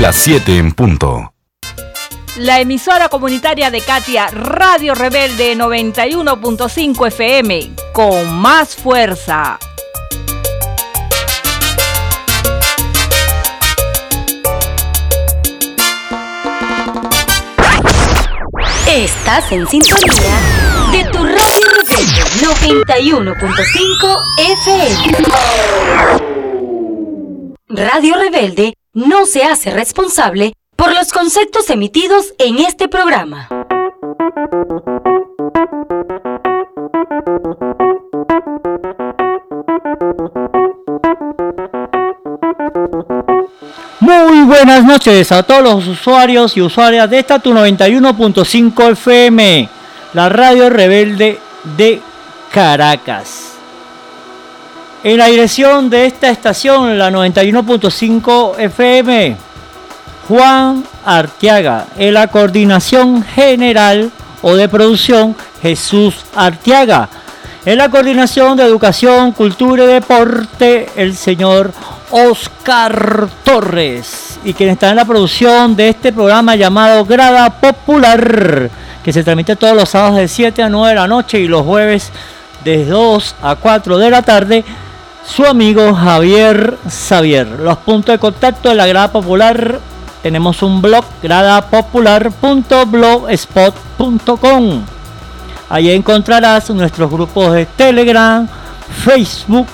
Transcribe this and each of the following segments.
Las 7 en punto. La emisora comunitaria de Katia, Radio Rebelde 91.5 FM, con más fuerza. Estás en sintonía de tu Radio Rebelde 91.5 FM. Radio Rebelde no se hace responsable por los conceptos emitidos en este programa. Muy buenas noches a todos los usuarios y usuarias de esta tu 91.5 FM, la radio rebelde de Caracas. En la dirección de esta estación, la 91.5 FM, Juan Arteaga. En la coordinación general o de producción, Jesús Arteaga. En la coordinación de educación, cultura y deporte, el señor Oscar Torres. Y quien está en la producción de este programa llamado Grada Popular, que se transmite todos los sábados de 7 a 9 de la noche y los jueves de 2 a 4 de la tarde su amigo Javier Xavier. Los puntos de contacto de la Grada Popular. Tenemos un blog gradapopular.blogspot.com. Allí encontrarás nuestros grupos de Telegram, Facebook,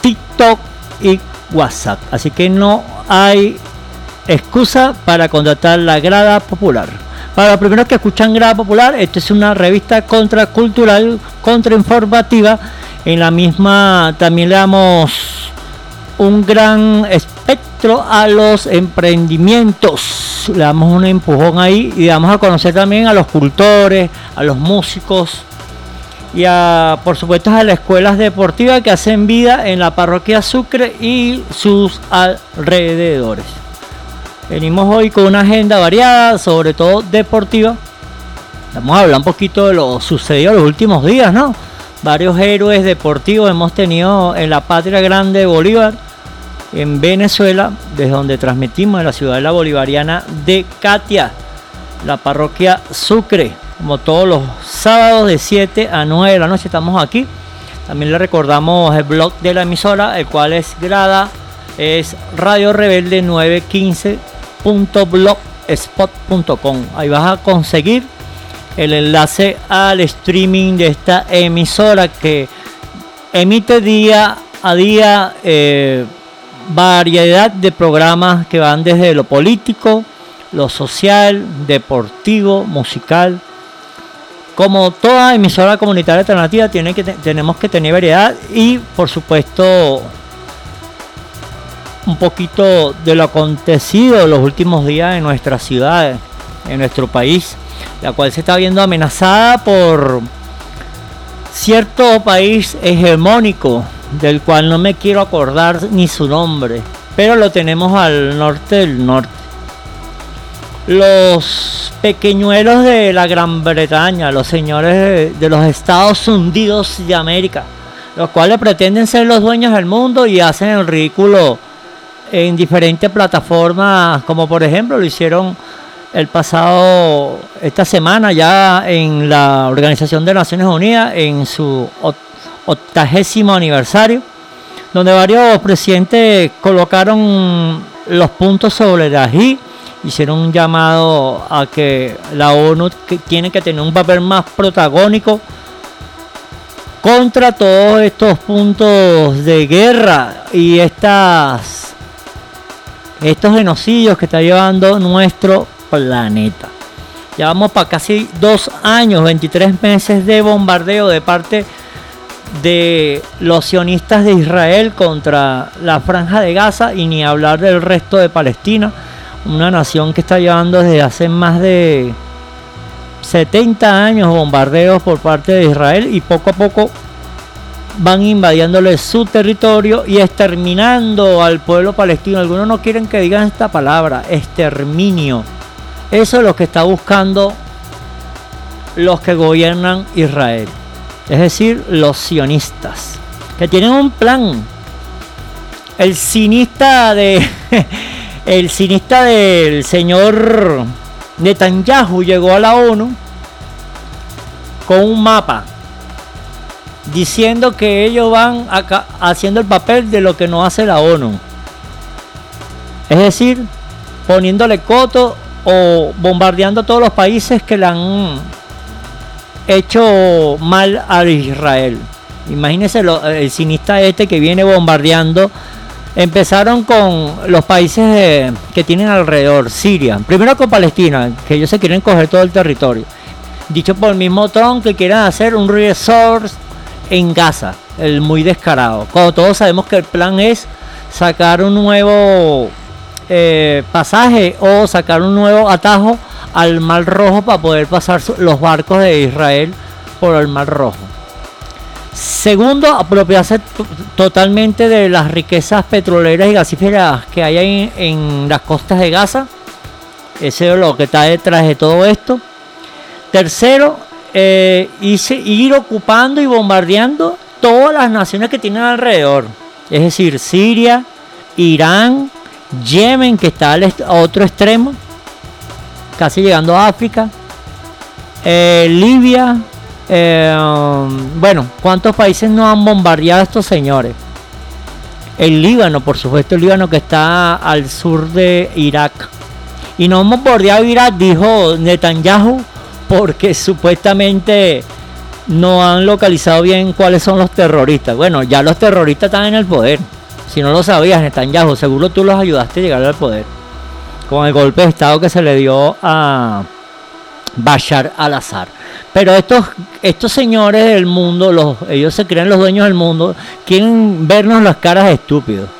TikTok y WhatsApp. Así que no hay excusa para contactar la Grada Popular. Para los primeros que escuchan Grada Popular, esta es una revista contracultural, contrainformativa en la misma también le damos un gran espectro a los emprendimientos. Le damos un empujón ahí y vamos a conocer también a los cultores, a los músicos y a, por supuesto a las escuelas deportivas que hacen vida en la parroquia Sucre y sus alrededores. Venimos hoy con una agenda variada, sobre todo deportiva. Vamos a hablar un poquito de lo sucedido en los últimos días, ¿no? Varios héroes deportivos hemos tenido en la patria grande de Bolívar, en Venezuela, desde donde transmitimos en la ciudad de la bolivariana de Katia, la parroquia Sucre, como todos los sábados de 7 a 9 de la noche estamos aquí. También le recordamos el blog de la emisora, el cual es grada, es Radio Rebelde 915.blogspot.com. Ahí vas a conseguir el enlace al streaming de esta emisora que emite día a día eh, variedad de programas que van desde lo político, lo social, deportivo, musical. Como toda emisora comunitaria alternativa tiene que tenemos que tener variedad y por supuesto un poquito de lo acontecido los últimos días en nuestra ciudad, en nuestro país la cual se está viendo amenazada por cierto país hegemónico, del cual no me quiero acordar ni su nombre, pero lo tenemos al norte del norte. Los pequeñuelos de la Gran Bretaña, los señores de, los Estados Unidos de América, los cuales pretenden ser los dueños del mundo y hacen el ridículo en diferentes plataformas, como por ejemplo lo hicieron el pasado, esta semana ya en la Organización de Naciones Unidas, en su octagésimo aniversario, donde varios presidentes colocaron los puntos sobre la I, hicieron un llamado a que la ONU tiene que tener un papel más protagónico contra todos estos puntos de guerra y estas estos genocidios que está llevando nuestro planeta. Ya vamos para casi dos años, 23 meses de bombardeo de parte de los sionistas de Israel contra la franja de Gaza y ni hablar del resto de Palestina, una nación que está llevando desde hace más de 70 años bombardeos por parte de Israel y poco a poco van invadiéndole su territorio y exterminando al pueblo palestino. Algunos no quieren que digan esta palabra, exterminio. Eso es lo que está buscando los que gobiernan Israel. Es decir, los sionistas. Que tienen un plan. El cinista de... el del señor Netanyahu llegó a la ONU con un mapa diciendo que ellos van haciendo el papel de lo que no hace la ONU. Es decir, poniéndole coto o bombardeando todos los países que le han hecho mal a Israel. Imagínense el cinista este que viene bombardeando. Empezaron con los países que tienen alrededor, Siria. Primero con Palestina, que ellos se quieren coger todo el territorio. Dicho por el mismo Trump que quieren hacer un resort en Gaza, el muy descarado. Cuando todos sabemos que el plan es sacar un nuevo eh, pasaje o sacar un nuevo atajo al Mar Rojo para poder pasar los barcos de Israel por el Mar Rojo. Segundo, apropiarse totalmente de las riquezas petroleras y gasíferas que hay en, las costas de Gaza. Ese es lo que está detrás de todo esto. Tercero, eh, ir ocupando y bombardeando todas las naciones que tienen alrededor. Es decir, Siria, Irán, Yemen, que está al otro extremo, casi llegando a África, eh, Libia, eh, bueno, ¿cuántos países no han bombardeado estos señores? El Líbano, por supuesto, el Líbano que está al sur de Irak. Y no hemos bombardeado Irak, dijo Netanyahu, porque supuestamente no han localizado bien cuáles son los terroristas. Bueno, ya los terroristas están en el poder. Si no lo sabías, Netanyahu, seguro tú los ayudaste a llegar al poder. Con el golpe de Estado que se le dio a Bashar al-Assad. Pero estos, estos señores del mundo, los, ellos se creen los dueños del mundo, quieren vernos las caras estúpidos.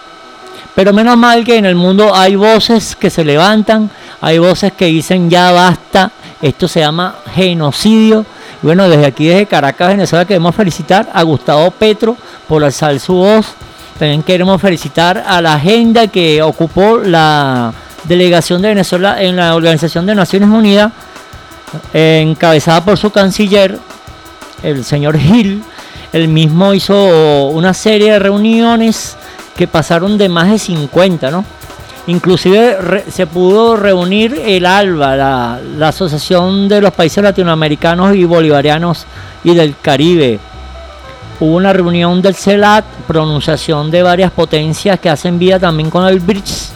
Pero menos mal que en el mundo hay voces que se levantan, hay voces que dicen ya basta, esto se llama genocidio. Bueno, desde aquí, desde Caracas, Venezuela, queremos felicitar a Gustavo Petro por alzar su voz también queremos felicitar a la agenda que ocupó la delegación de Venezuela en la Organización de Naciones Unidas, encabezada por su canciller, el señor Gil. Él mismo hizo una serie de reuniones que pasaron de más de 50, ¿no? Inclusive se pudo reunir el ALBA, la Asociación de los Países Latinoamericanos y Bolivarianos y del Caribe, Hubo una reunión del CELAT, pronunciación de varias potencias que hacen vía también con el BRICS.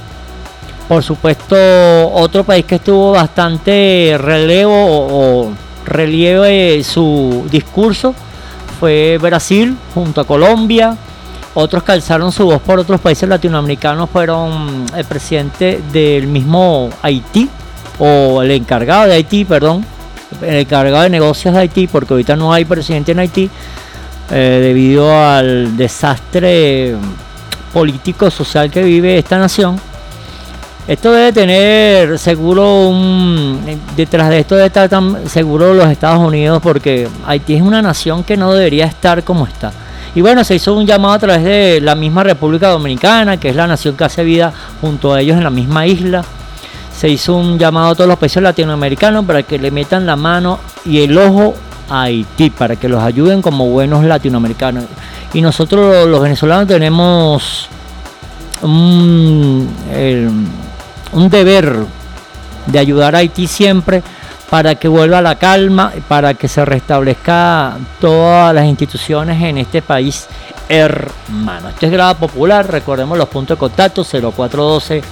Por supuesto, otro país que estuvo bastante relevo o, relieve su discurso fue Brasil junto a Colombia. Otros que alzaron su voz por otros países latinoamericanos fueron el presidente del mismo Haití, o el encargado de Haití, perdón, el encargado de negocios de Haití, porque ahorita no hay presidente en Haití, eh, debido al desastre político social que vive esta nación. Esto debe tener seguro un detrás de esto debe estar tan seguro los Estados Unidos porque Haití es una nación que no debería estar como está. Y bueno, se hizo un llamado a través de la misma República Dominicana, que es la nación que hace vida junto a ellos en la misma isla. Se hizo un llamado a todos los países latinoamericanos para que le metan la mano y el ojo Haití para que los ayuden como buenos latinoamericanos. Y nosotros los venezolanos tenemos un, deber de ayudar a Haití siempre para que vuelva la calma, para que se restablezca todas las instituciones en este país hermano. Este es Grada Popular, recordemos los puntos de contacto 0412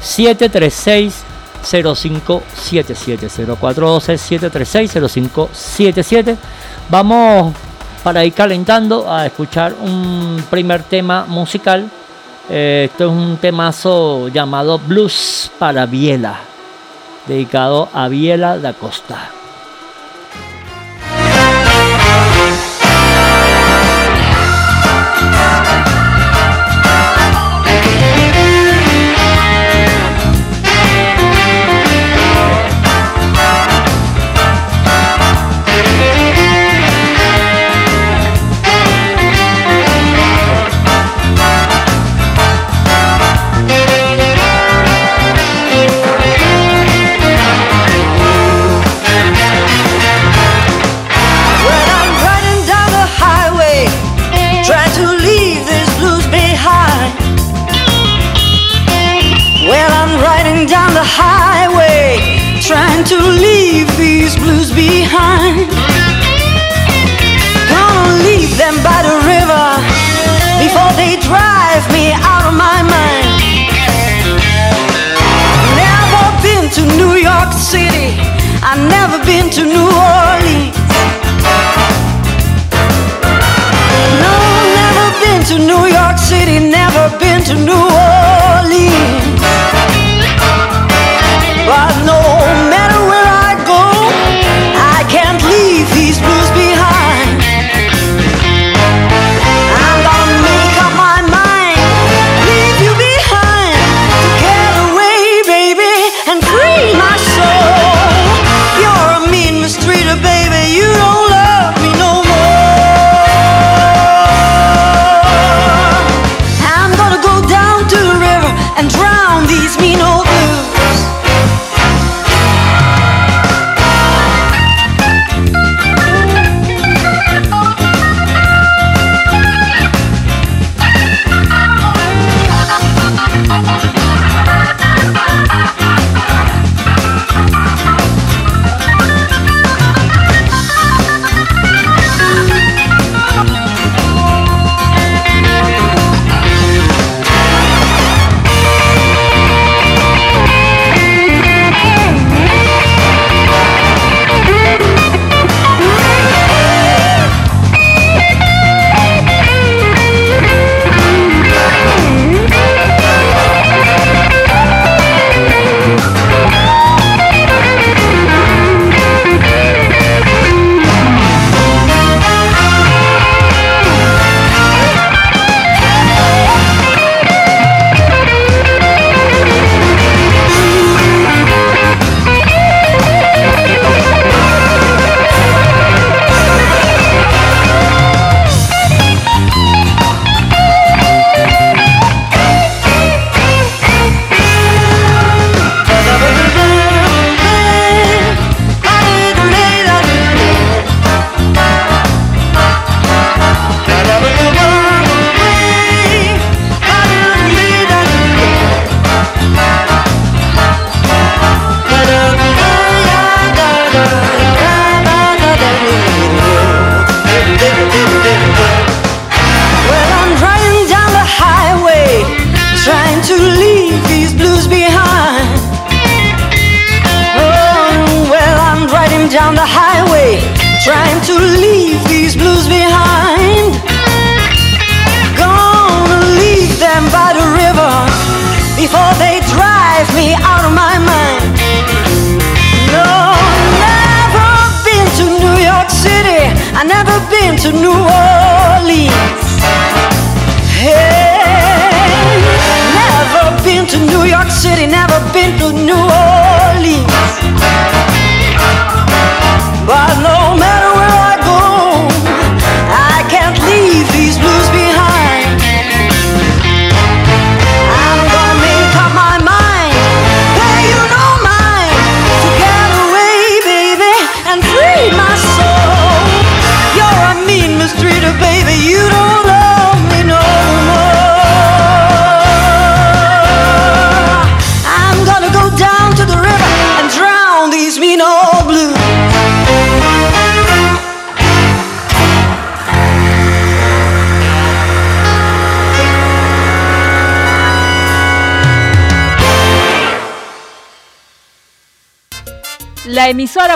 736 0577 0412 736 0577 vamos para ir calentando a escuchar un primer tema musical. Eh, esto es un temazo llamado Blues para Biela dedicado a Biela da Costa to know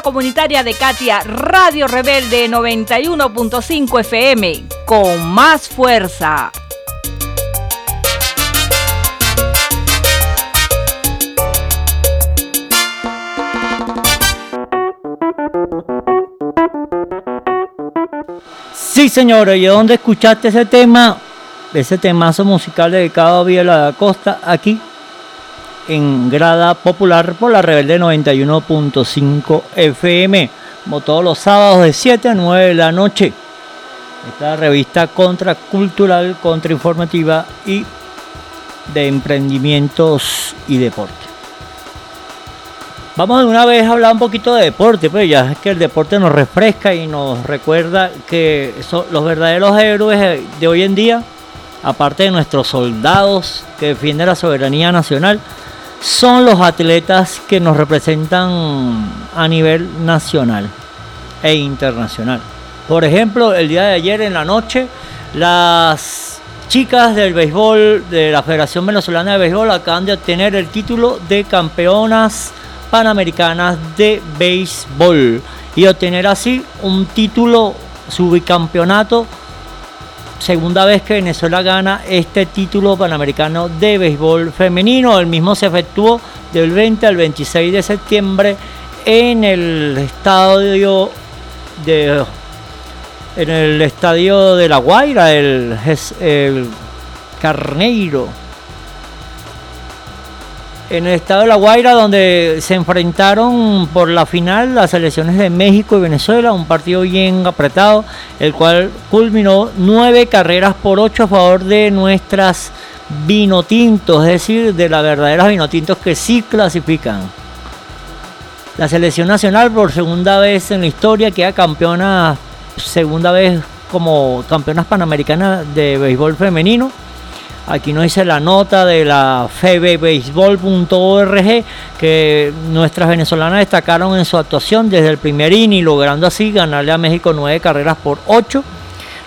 comunitaria de Katia, Radio Rebelde 91.5 FM, con más fuerza. Sí, señores, ¿y dónde escuchaste ese tema? Ese temazo musical dedicado a Villa de la Costa, aquí en grada popular por la Rebelde 91.5 FM, como todos los sábados de 7 a 9 de la noche. Esta revista contracultural, contrainformativa y de emprendimientos y deporte. Vamos de una vez a hablar un poquito de deporte, pues ya es que el deporte nos refresca y nos recuerda que son los verdaderos héroes de hoy en día, aparte de nuestros soldados que defienden la soberanía nacional, son los atletas que nos representan a nivel nacional e internacional. Por ejemplo, el día de ayer en la noche, las chicas del béisbol de la Federación Venezolana de Béisbol acaban de obtener el título de campeonas panamericanas de béisbol y obtener así un título, su bicampeonato, segunda vez que Venezuela gana este título panamericano de béisbol femenino. El mismo se efectuó del 20 al 26 de septiembre en el estadio de en el estadio de La Guaira, el, el Carneiro en el estado de La Guaira, donde se enfrentaron por la final las selecciones de México y Venezuela, un partido bien apretado, el cual culminó nueve carreras por ocho a favor de nuestras vinotintos, es decir, de las verdaderas vinotintos que sí clasifican. La selección nacional por segunda vez en la historia queda campeona, segunda vez como campeonas panamericanas de béisbol femenino Aquí nos dice la nota de la febbaseball.org que nuestras venezolanas destacaron en su actuación desde el primer inning, logrando así ganarle a México nueve carreras por ocho.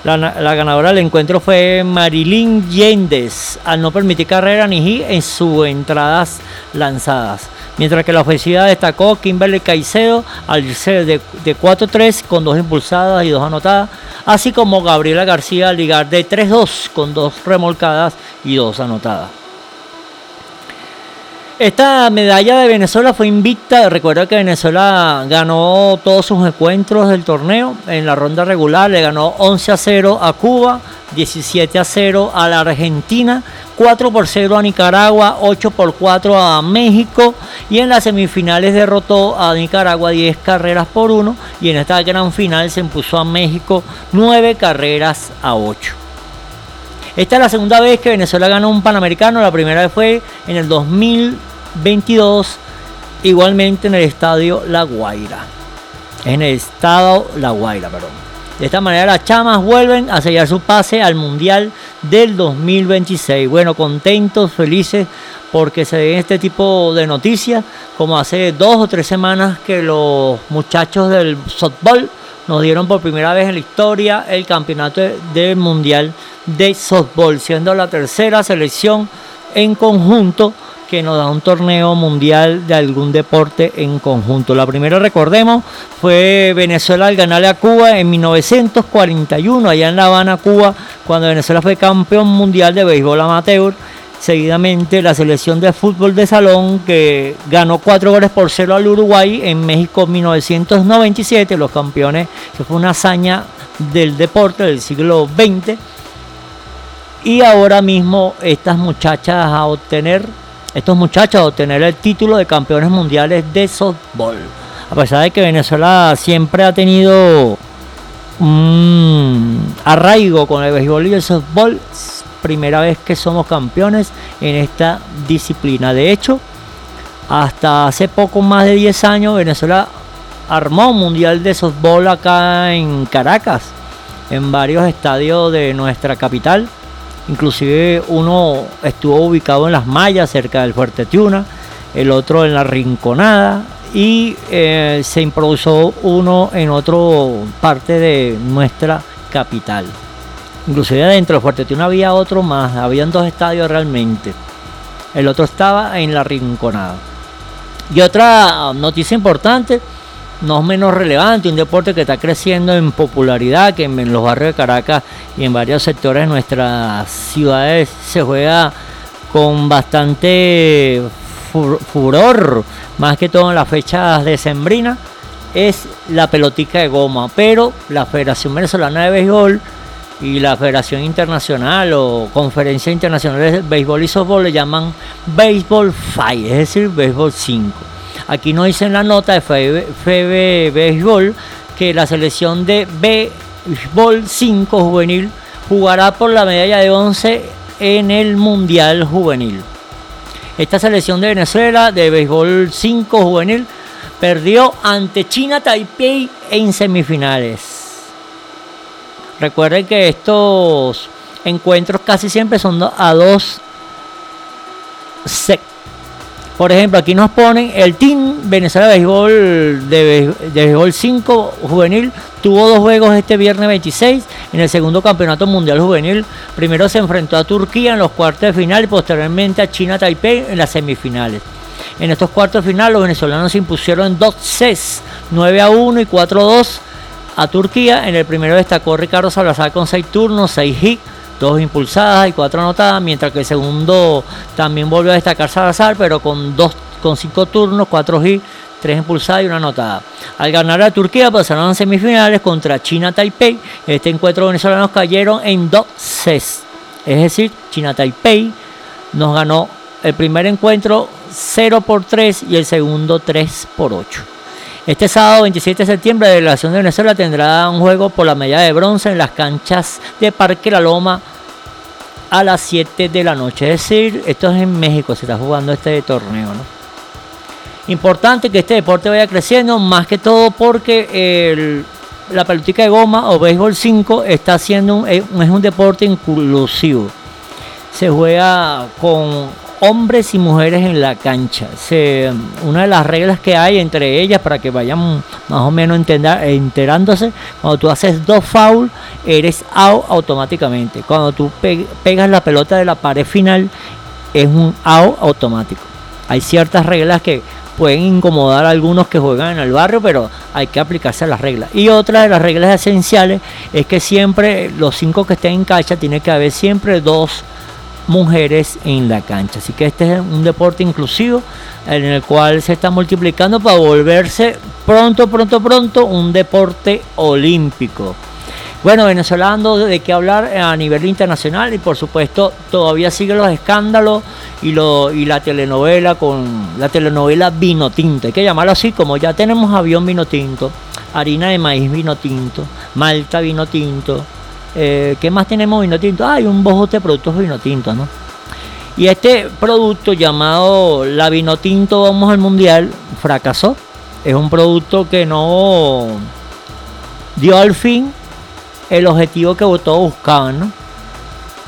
La, ganadora del encuentro fue Marilyn Yendes, al no permitir carrera ni hit en sus entradas lanzadas. Mientras que la ofensiva destacó Kimberly Caicedo al ser de, de 4-3 con dos impulsadas y dos anotadas así como Gabriela García al ligar de 3-2 con dos remolcadas y dos anotadas. Esta medalla de Venezuela fue invicta. Recuerda que Venezuela ganó todos sus encuentros del torneo. En la ronda regular le ganó 11 a 0 a Cuba, 17 a 0 a la Argentina, 4 por 0 a Nicaragua, 8 por 4 a México y en las semifinales derrotó a Nicaragua 10 carreras por 1 y en esta gran final se impuso a México 9 carreras a 8. Esta es la segunda vez que Venezuela ganó un Panamericano, la primera vez fue en el 2022, igualmente en el estadio La Guaira. En el estado La Guaira, perdón. De esta manera las chamas vuelven a sellar su pase al Mundial del 2026. Bueno, contentos, felices porque se ven este tipo de noticias, como hace dos o tres semanas que los muchachos del softball nos dieron por primera vez en la historia el campeonato del Mundial de softball, siendo la tercera selección en conjunto que nos da un torneo mundial de algún deporte en conjunto. La primera, recordemos, fue Venezuela al ganarle a Cuba en 1941, allá en La Habana, Cuba, cuando Venezuela fue campeón mundial de béisbol amateur. Seguidamente la selección de fútbol de salón que ganó cuatro goles por cero al Uruguay en México en 1997, los campeones, que fue una hazaña del deporte del siglo XX. Y ahora mismo estas muchachas a obtener estos muchachos a obtener el título de campeones mundiales de softball. A pesar de que Venezuela siempre ha tenido un arraigo con el béisbol y el softball, primera vez que somos campeones en esta disciplina. De hecho, hasta hace poco más de 10 años Venezuela armó un mundial de softball acá en Caracas, en varios estadios de nuestra capital Inclusive uno estuvo ubicado en las mallas cerca del Fuerte Tiuna, el otro en la Rinconada y eh, se improvisó uno en otra parte de nuestra capital. Inclusive dentro del Fuerte Tiuna había otro más, habían dos estadios realmente. El otro estaba en la Rinconada. Y otra noticia importante, no menos relevante, un deporte que está creciendo en popularidad, que en los barrios de Caracas y en varios sectores de nuestras ciudades se juega con bastante furor, más que todo en las fechas decembrinas, es la pelotica de goma. Pero la Federación Venezolana de Béisbol y la Federación Internacional o Conferencia Internacional de Béisbol y Softball le llaman Béisbol 5, es decir, Béisbol 5. Aquí nos dice en la nota de FB Béisbol que la selección de Béisbol 5 juvenil jugará por la medalla de 11 en el Mundial Juvenil. Esta selección de Venezuela de Béisbol 5 juvenil perdió ante China Taipei en semifinales. Recuerden que estos encuentros casi siempre son a dos Por ejemplo, aquí nos ponen el Team Venezuela de Béisbol, de, Béisbol 5 juvenil. Tuvo dos juegos este viernes 26 en el segundo campeonato mundial juvenil. Primero se enfrentó a Turquía en los cuartos de final y posteriormente a China Taipei en las semifinales. En estos cuartos de final los venezolanos se impusieron dos sets, 9 a 1 y 4 a 2 a Turquía. En el primero destacó Ricardo Salazar con 6 turnos, 6 hits dos impulsadas y cuatro anotadas, mientras que el segundo también volvió a destacar Salazar, pero con dos, con cinco turnos, cuatro hits, tres impulsadas y una anotada. Al ganar a Turquía pasaron a semifinales contra China Taipei. Este encuentro venezolanos cayeron en dos sets. Es decir, China Taipei nos ganó el primer encuentro 0 por 3 y el segundo 3 por 8. Este sábado 27 de septiembre la delegación de Venezuela tendrá un juego por la medalla de bronce en las canchas de Parque La Loma a las 7 de la noche. Es decir, esto es en México, se está jugando este torneo. ¿no? Importante que este deporte vaya creciendo, más que todo porque la pelotica de goma o béisbol 5 está siendo es un deporte inclusivo. Se juega con hombres y mujeres en la cancha. una de las reglas que hay entre ellas para que vayan más o menos enterándose, cuando tú haces dos fouls, eres out automáticamente. Cuando tú pegas la pelota de la pared final, es un out automático. Hay ciertas reglas que pueden incomodar a algunos que juegan en el barrio, pero hay que aplicarse a las reglas. Y otra de las reglas esenciales es que siempre los cinco que estén en cancha tiene que haber siempre dos mujeres en la cancha. Así que este es un deporte inclusivo en el cual se está multiplicando para volverse pronto, pronto, pronto un deporte olímpico. Bueno, venezolano de qué hablar a nivel internacional y por supuesto todavía siguen los escándalos y, lo, y la telenovela con la telenovela vino tinto. Hay que llamarlo así como ya tenemos avión vino tinto, harina de maíz vino tinto, malta vino tinto, eh, ¿Qué más tenemos vino tinto? hay un bojote de productos vino tinto, ¿no? Y este producto llamado la vino tinto Vamos al Mundial fracasó. Es un producto que no dio al fin el objetivo que todos buscaban, ¿no?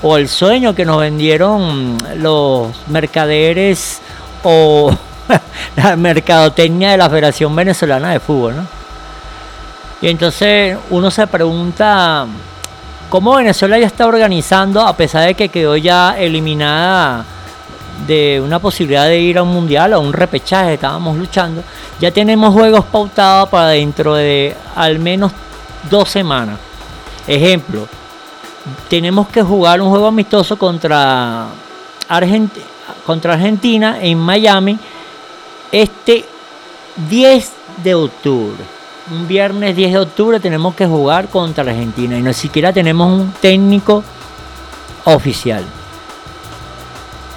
O el sueño que nos vendieron los mercaderes o la mercadotecnia de la Federación Venezolana de Fútbol, ¿no? Y entonces uno se pregunta cómo Venezuela ya está organizando, a pesar de que quedó ya eliminada de una posibilidad de ir a un mundial o un repechaje, estábamos luchando, ya tenemos juegos pautados para dentro de al menos dos semanas. Ejemplo, tenemos que jugar un juego amistoso contra Argentina en Miami este 10 de octubre un viernes 10 de octubre tenemos que jugar contra Argentina y no siquiera tenemos un técnico oficial.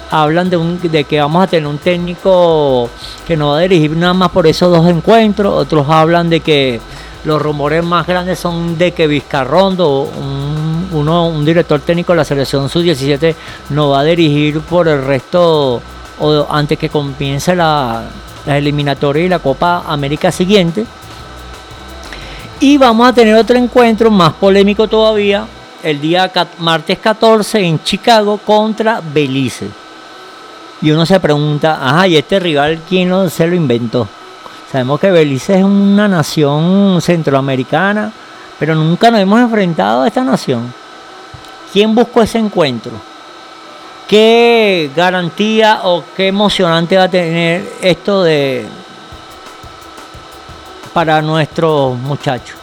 Hablan de, un, de que vamos a tener un técnico que nos va a dirigir nada más por esos dos encuentros. Otros hablan de que los rumores más grandes son de que Vizcarrondo, un, uno, un director técnico de la selección sub-17, nos va a dirigir por el resto o antes que comience la, la eliminatoria y la Copa América siguiente. Y vamos a tener otro encuentro más polémico todavía el día martes 14 en Chicago contra Belice. Y uno se pregunta, ajá, ¿y este rival quién se lo inventó? Sabemos que Belice es una nación centroamericana, pero nunca nos hemos enfrentado a esta nación. ¿Quién buscó ese encuentro? ¿Qué garantía o qué emocionante va a tener esto de, para nuestros muchachos.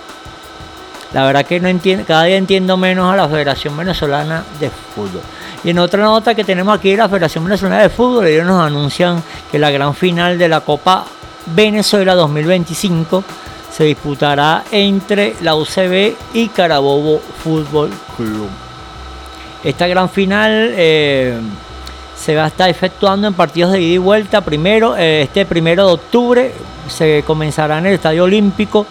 La verdad que no entiendo, cada día entiendo menos a la Federación Venezolana de Fútbol. Y en otra nota que tenemos aquí, la Federación Venezolana de Fútbol, ellos nos anuncian que la gran final de la Copa Venezuela 2025 se disputará entre la UCB y Carabobo Fútbol Club. Esta gran final eh, se va a estar efectuando en partidos de ida y vuelta. Primero, eh, este primero de octubre se comenzará en el Estadio Olímpico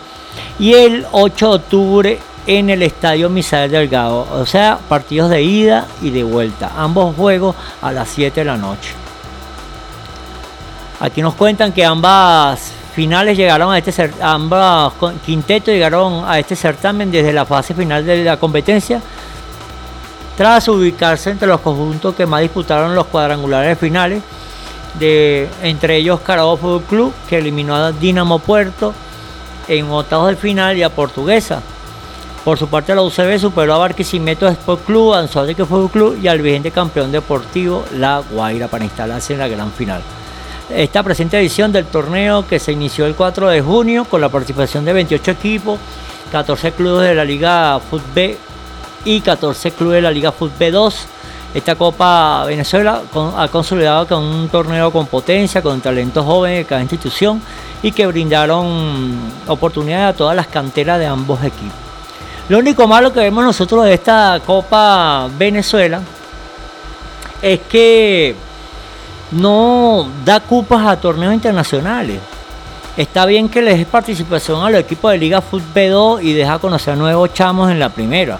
y el 8 de octubre en el Estadio Misael Delgado. O sea, partidos de ida y de vuelta. Ambos juegos a las 7 de la noche. Aquí nos cuentan que ambas finales llegaron a este ambas quintetos llegaron a este certamen desde la fase final de la competencia tras ubicarse entre los conjuntos que más disputaron los cuadrangulares finales de entre ellos Carabobo Fútbol Club, que eliminó a Dinamo Puerto en octavos de final y a Portuguesa. Por su parte la UCB superó a Barquisimeto Sport Club, Anzuateque Fútbol Club y al vigente campeón deportivo La Guaira para instalarse en la gran final. Esta presente edición del torneo que se inició el 4 de junio con la participación de 28 equipos, 14 clubes de la Liga Fútbol y 14 clubes de la Liga Fútbol 2 esta Copa Venezuela ha consolidado con un torneo con potencia, con talentos jóvenes de cada institución y que brindaron oportunidades a todas las canteras de ambos equipos. Lo único malo que vemos nosotros de esta Copa Venezuela es que no da cupas a torneos internacionales. Está bien que les dé participación a los equipos de Liga Fútbol 2 y deja conocer nuevos chamos en la primera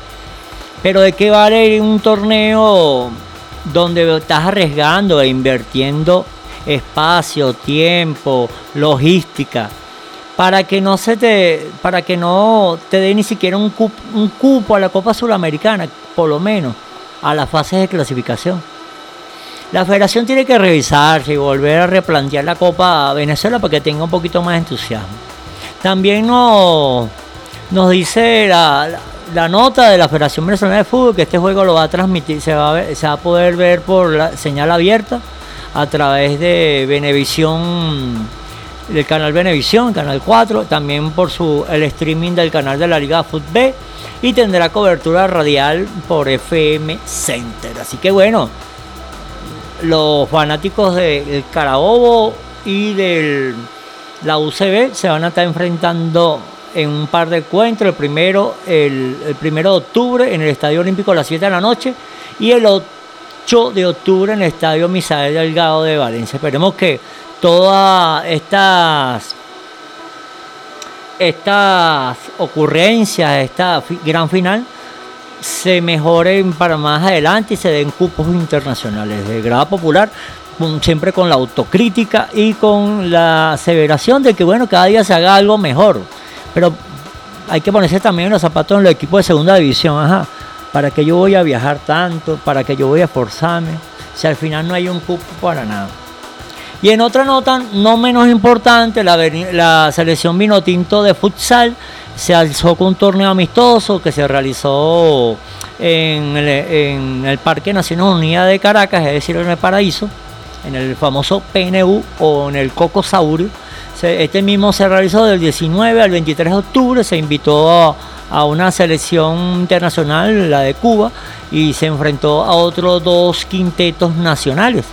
pero de qué vale un torneo donde estás arriesgando e invirtiendo espacio, tiempo, logística, para que no se te, para que no te dé ni siquiera un cupo, un cupo a la Copa Sudamericana, por lo menos, a las fases de clasificación. La federación tiene que revisarse y volver a replantear la Copa Venezuela para que tenga un poquito más de entusiasmo. También nos, nos dice la, la nota de la Federación Venezolana de Fútbol que este juego lo va a transmitir, se va a, se va a poder ver por la señal abierta a través de Venevisión, del canal Venevisión, canal 4, también por su el streaming del canal de la Liga Fútbol y tendrá cobertura radial por FM Center. Así que bueno, los fanáticos del Carabobo y del la UCB se van a estar enfrentando en un par de encuentros. El primero, el, primero de octubre en el Estadio Olímpico a las 7 de la noche y el 8 de octubre en el Estadio Misael Delgado de Valencia. Esperemos que todas estas, estas ocurrencias, esta gran final, se mejoren para más adelante y se den cupos internacionales de grado popular siempre con la autocrítica y con la aseveración de que bueno cada día se haga algo mejor pero hay que ponerse también los zapatos en los equipos de segunda división, ajá. ¿Para que yo voy a viajar tanto? ¿Para que yo voy a forzarme? Si al final no hay un cupo para nada. Y en otra nota, no menos importante, la, la selección Vinotinto de futsal se alzó con un torneo amistoso que se realizó en el, Parque Nacional Unida de Caracas, es decir, en el Paraíso, en el famoso PNU o en el Coco Saurio este mismo se realizó del 19 al 23 de octubre, se invitó a, una selección internacional, la de Cuba, y se enfrentó a otros dos quintetos nacionales.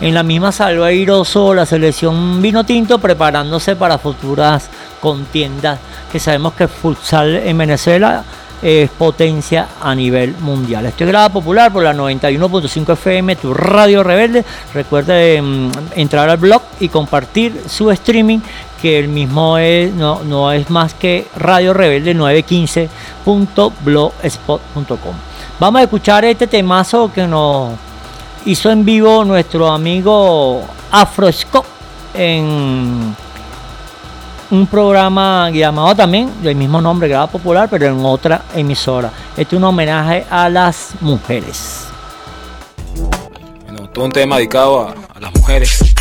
En la misma airoso la selección vino tinto preparándose para futuras contiendas que sabemos que futsal en Venezuela es potencia a nivel mundial. Estoy grabado popular por la 91.5 FM, tu radio rebelde. Recuerde mm, entrar al blog y compartir su streaming, que el mismo es, no, no es más que Radio Rebelde 915.blogspot.com. Vamos a escuchar este temazo que nos hizo en vivo nuestro amigo Afroscope en un programa llamado también del mismo nombre, Graba Popular, pero en otra emisora. Este es un homenaje a las mujeres. Bueno, todo un tema dedicado a las mujeres.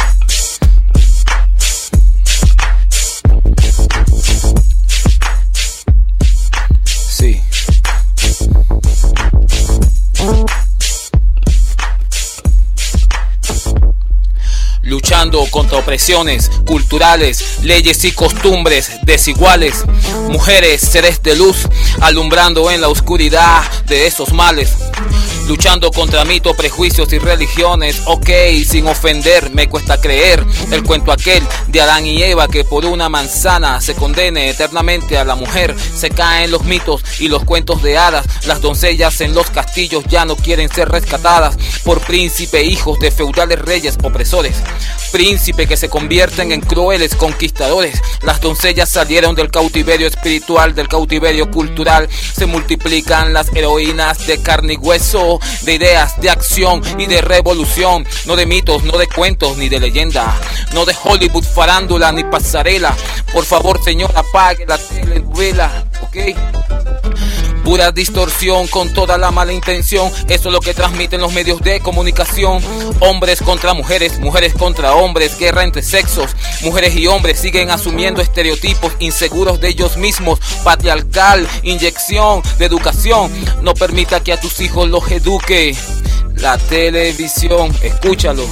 Luchando contra opresiones culturales, leyes y costumbres desiguales. Mujeres, seres de luz, alumbrando en la oscuridad de esos males luchando contra mitos, prejuicios y religiones. Ok, sin ofender, me cuesta creer el cuento aquel de Adán y Eva que por una manzana se condene eternamente a la mujer. Se caen los mitos y los cuentos de hadas. Las doncellas en los castillos ya no quieren ser rescatadas por príncipe, hijos de feudales reyes opresores. Príncipe que se convierten en crueles conquistadores. Las doncellas salieron del cautiverio espiritual, del cautiverio cultural. Se multiplican las heroínas de carne y hueso de ideas, de acción y de revolución, no de mitos, no de cuentos ni de leyenda, no de Hollywood, farándula ni pasarela. Por favor, señor, apague la telenovela, ¿ok? Pura distorsión con toda la mala intención. Eso es lo que transmiten los medios de comunicación. Hombres contra mujeres, mujeres contra hombres, guerra entre sexos. Mujeres y hombres siguen asumiendo estereotipos inseguros de ellos mismos. Patriarcal, inyección de educación. No permita que a tus hijos los eduque. La televisión, escúchalo.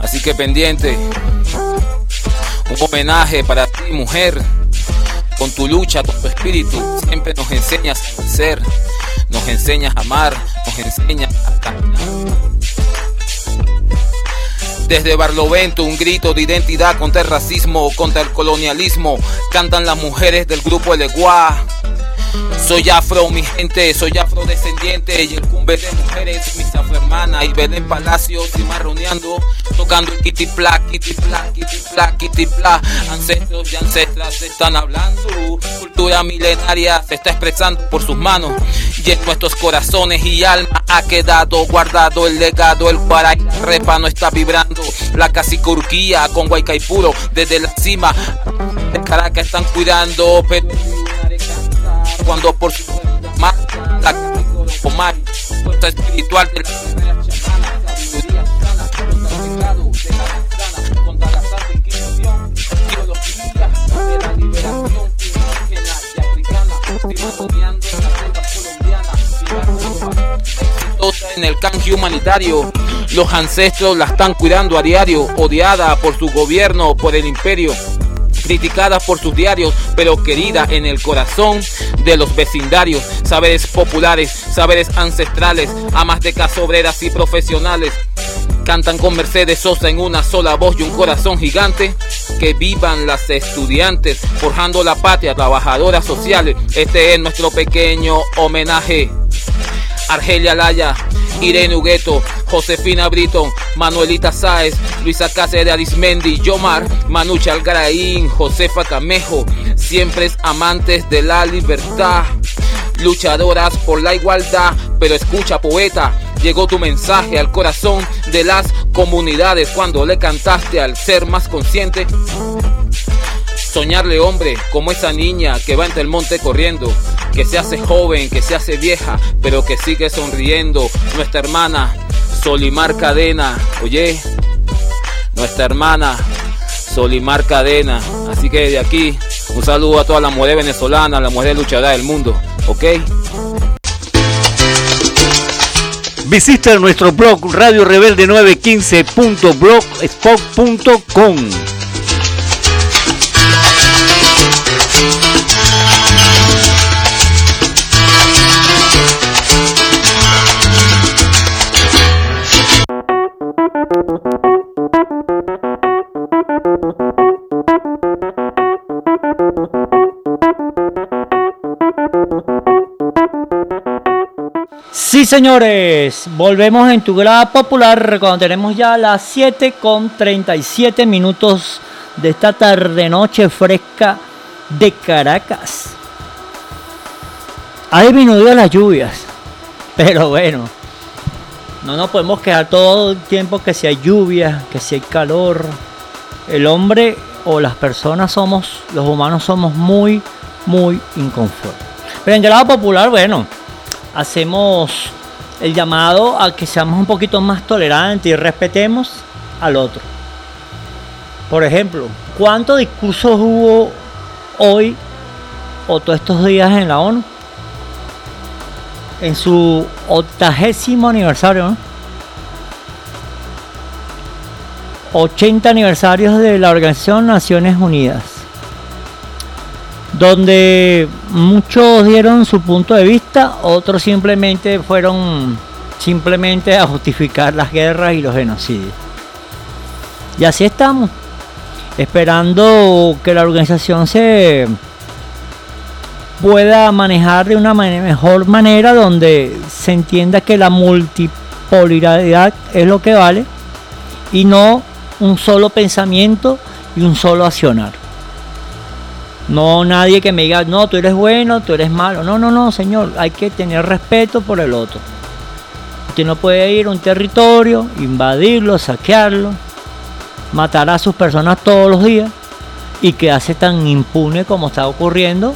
Así que pendiente. Un homenaje para ti, mujer. Con tu lucha, con tu espíritu, siempre nos enseñas a ser, nos enseñas a amar, nos enseñas a caminar. Desde Barlovento, un grito de identidad contra el racismo, contra el colonialismo, cantan las mujeres del grupo Eleguá. Soy afro, mi gente, soy afrodescendiente y el cumbe de mujeres, mis afrohermanas y Belén Palacios y marroneando, tocando el kitty pla, kitty pla, kitty pla, kitty pla. Ancestros y ancestras están hablando, cultura milenaria se está expresando por sus manos y en nuestros corazones y alma ha quedado guardado el legado, el guaray, repa no está vibrando, la cacique con Guaycaipuro desde la cima de Caracas están cuidando, pero cuando por su la Omar, fuerza espiritual de la sabiduría sana, contra el pecado de la sana, contra la santa inquisición, ideología de la liberación indígena y africana, simultaneando la selva colombiana, exitosa en el canje humanitario. Los ancestros la están cuidando a diario, odiada por su gobierno, por el imperio criticada por sus diarios, pero querida en el corazón de los vecindarios. Saberes populares, saberes ancestrales, amas de casa obreras y profesionales. Cantan con Mercedes Sosa en una sola voz y un corazón gigante. Que vivan las estudiantes, forjando la patria, trabajadoras sociales. Este es nuestro pequeño homenaje. Argelia Laya, Irene Hugueto, Josefina Brito, Manuelita Sáez, Luisa Cáceres Arismendi, Yomar, Manucha Algaraín, Josefa Camejo, siempre amantes de la libertad, luchadoras por la igualdad, pero escucha poeta, llegó tu mensaje al corazón de las comunidades cuando le cantaste al ser más consciente. Soñarle hombre como esa niña que va entre el monte corriendo, que se hace joven, que se hace vieja, pero que sigue sonriendo. Nuestra hermana Solimar Cadena, oye, nuestra hermana Solimar Cadena. Así que de aquí un saludo a toda la mujer venezolana, la mujer luchadora del mundo, ¿ok? Visita nuestro blog Radio Rebelde 915.blogspot.com. Sí, señores, volvemos en tu grada popular cuando tenemos ya las 7 con 37 minutos de esta tarde noche fresca de Caracas. Ha disminuido las lluvias, pero bueno, no nos podemos quedar todo el tiempo que si hay lluvia, que si hay calor. El hombre o las personas somos, los humanos somos muy, muy inconformes. Pero en grado popular, bueno, hacemos el llamado a que seamos un poquito más tolerantes y respetemos al otro. Por ejemplo, ¿cuántos discursos hubo hoy o todos estos días en la ONU? En su octagésimo aniversario, ¿no? 80 aniversarios de la Organización Naciones Unidas donde muchos dieron su punto de vista, otros simplemente fueron simplemente a justificar las guerras y los genocidios. Y así estamos, esperando que la organización se pueda manejar de una mejor manera donde se entienda que la multipolaridad es lo que vale y no un solo pensamiento y un solo accionar. No nadie que me diga, no, tú eres bueno, tú eres malo. No, no, no, señor. Hay que tener respeto por el otro. Usted no puede ir a un territorio, invadirlo, saquearlo, matar a sus personas todos los días y que hace tan impune como está ocurriendo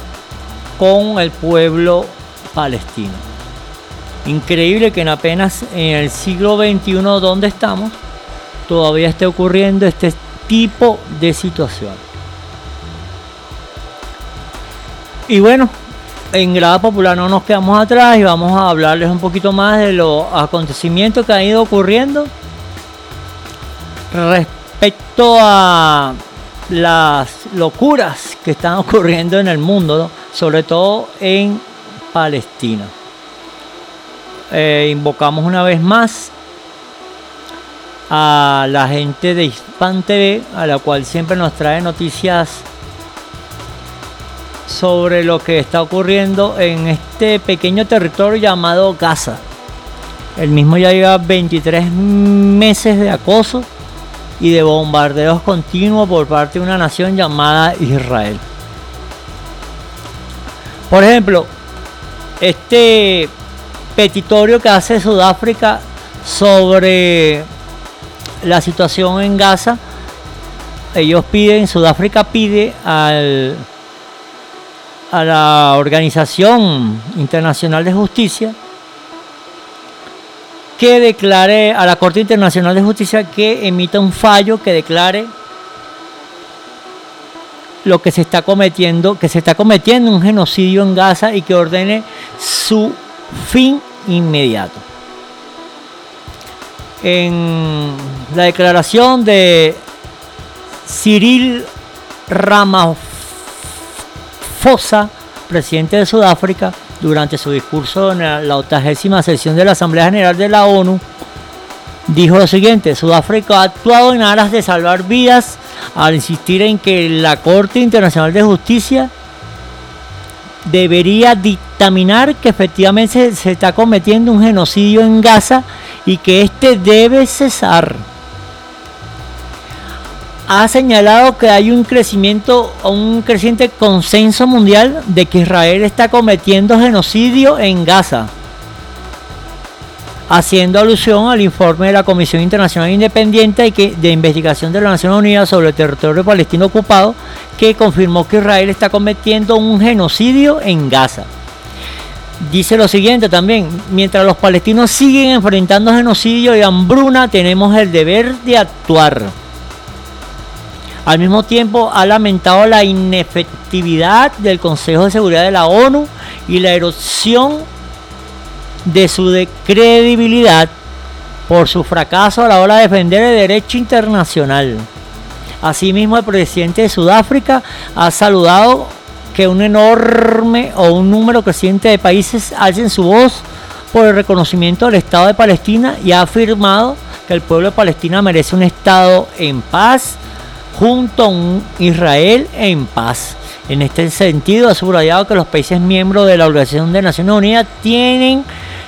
con el pueblo palestino. Increíble que en apenas en el siglo XXI donde estamos todavía esté ocurriendo este tipo de situación. Y bueno, en Grada Popular no nos quedamos atrás y vamos a hablarles un poquito más de los acontecimientos que han ido ocurriendo respecto a las locuras que están ocurriendo en el mundo, sobre todo en Palestina. Eh, invocamos una vez más a la gente de Hispan TV, a la cual siempre nos trae noticias sobre lo que está ocurriendo en este pequeño territorio llamado Gaza. El mismo ya lleva 23 meses de acoso y de bombardeos continuos por parte de una nación llamada Israel. Por ejemplo, este petitorio que hace Sudáfrica sobre la situación en Gaza, ellos piden, Sudáfrica pide al a la Organización Internacional de Justicia que declare, a la Corte Internacional de Justicia que emita un fallo que declare lo que se está cometiendo, que se está cometiendo un genocidio en Gaza y que ordene su fin inmediato. En la declaración de Cyril Ramaphosa presidente de Sudáfrica, durante su discurso en la octagésima sesión de la Asamblea General de la ONU, dijo lo siguiente, Sudáfrica ha actuado en aras de salvar vidas al insistir en que la Corte Internacional de Justicia debería dictaminar que efectivamente se, está cometiendo un genocidio en Gaza y que éste debe cesar ha señalado que hay un crecimiento, un creciente consenso mundial de que Israel está cometiendo genocidio en Gaza, haciendo alusión al informe de la Comisión Internacional Independiente de Investigación de las Naciones Unidas sobre el territorio palestino ocupado, que confirmó que Israel está cometiendo un genocidio en Gaza. Dice lo siguiente también, mientras los palestinos siguen enfrentando genocidio y hambruna, tenemos el deber de actuar al mismo tiempo ha lamentado la inefectividad del Consejo de Seguridad de la ONU y la erosión de su credibilidad por su fracaso a la hora de defender el derecho internacional. Asimismo, el presidente de Sudáfrica ha saludado que un enorme o un número creciente de países alcen su voz por el reconocimiento del Estado de Palestina y ha afirmado que el pueblo de Palestina merece un Estado en paz, junto a un Israel en paz. En este sentido, ha subrayado que los países miembros de la Organización de Naciones Unidas tienen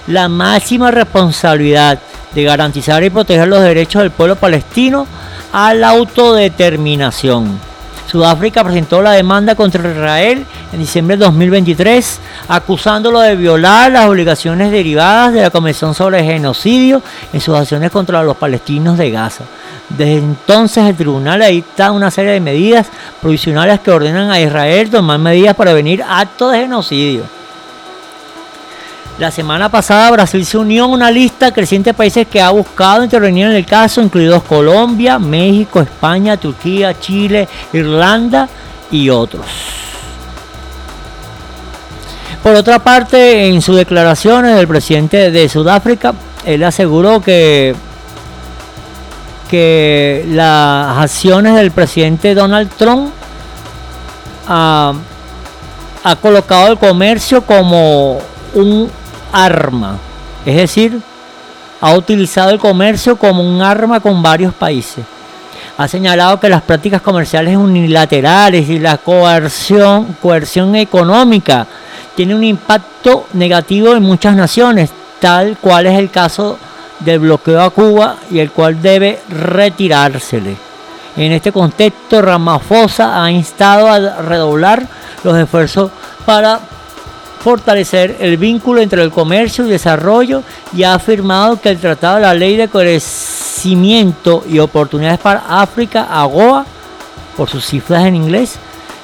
la máxima responsabilidad de garantizar y proteger los derechos del pueblo palestino a la autodeterminación. Sudáfrica presentó la demanda contra Israel en diciembre de 2023, acusándolo de violar las obligaciones derivadas de la Convención sobre Genocidio en sus acciones contra los palestinos de Gaza. Desde entonces el tribunal dicta una serie de medidas provisionales que ordenan a Israel tomar medidas para prevenir actos de genocidio. La semana pasada Brasil se unió a una lista creciente de países que ha buscado intervenir en el caso, incluidos Colombia, México, España, Turquía, Chile, Irlanda y otros. Por otra parte, en sus declaraciones, el presidente de Sudáfrica, él aseguró que que las acciones del presidente Donald Trump ha, ha colocado el comercio como un arma, es decir, ha utilizado el comercio como un arma con varios países. Ha señalado que las prácticas comerciales unilaterales y la coerción, coerción económica tienen un impacto negativo en muchas naciones, tal cual es el caso del bloqueo a Cuba y el cual debe retirársele. En este contexto, Ramaphosa ha instado a redoblar los esfuerzos para fortalecer el vínculo entre el comercio y desarrollo y ha afirmado que el Tratado de la Ley de Crecimiento y Oportunidades para África, AGOA, por sus cifras en inglés.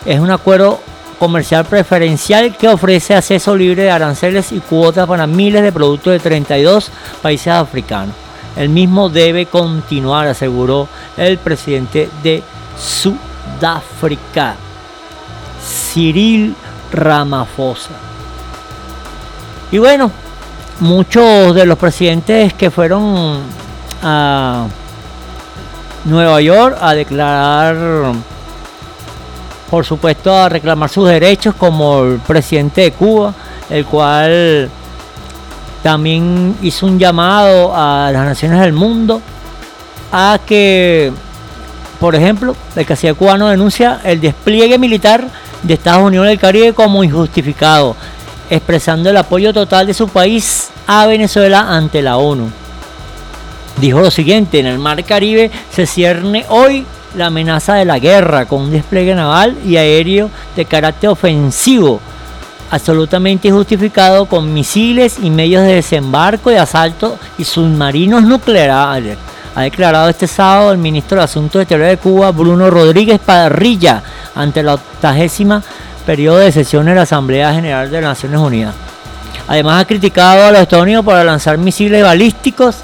Es un acuerdo comercial preferencial que ofrece acceso libre de aranceles y cuotas para miles de productos de 32 países africanos. El mismo debe continuar, aseguró el presidente de Sudáfrica, Cyril Ramaphosa. Y bueno, muchos de los presidentes que fueron a Nueva York a declarar, por supuesto, a reclamar sus derechos, como el presidente de Cuba, el cual también hizo un llamado a las naciones del mundo a que, por ejemplo, el cacique cubano denuncia el despliegue militar de Estados Unidos en el Caribe como injustificado, expresando el apoyo total de su país a Venezuela ante la ONU. Dijo lo siguiente, en el Mar Caribe se cierne hoy la amenaza de la guerra con un despliegue naval y aéreo de carácter ofensivo absolutamente injustificado con misiles y medios de desembarco y asalto y submarinos nucleares. Ha declarado este sábado el ministro de Asuntos Exteriores de Cuba, Bruno Rodríguez Parrilla, ante la octagésima periodo de sesiones de la Asamblea General de las Naciones Unidas. Además ha criticado a los Estados Unidos por lanzar misiles balísticos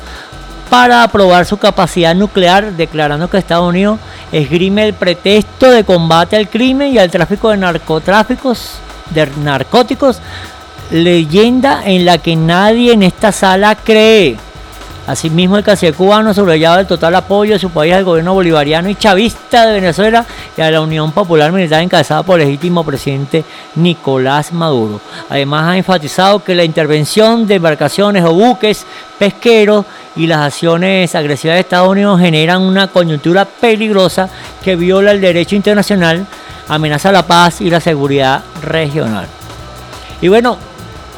para aprobar su capacidad nuclear, declarando que Estados Unidos esgrime el pretexto de combate al crimen y al tráfico de narcotráficos de narcóticos, leyenda en la que nadie en esta sala cree. Asimismo, el cacique cubano subrayaba el total apoyo de su país al gobierno bolivariano y chavista de Venezuela y a la Unión Popular Militar encabezada por el legítimo presidente Nicolás Maduro. Además, ha enfatizado que la intervención de embarcaciones o buques pesqueros y las acciones agresivas de Estados Unidos generan una coyuntura peligrosa que viola el derecho internacional amenaza la paz y la seguridad regional. Y bueno,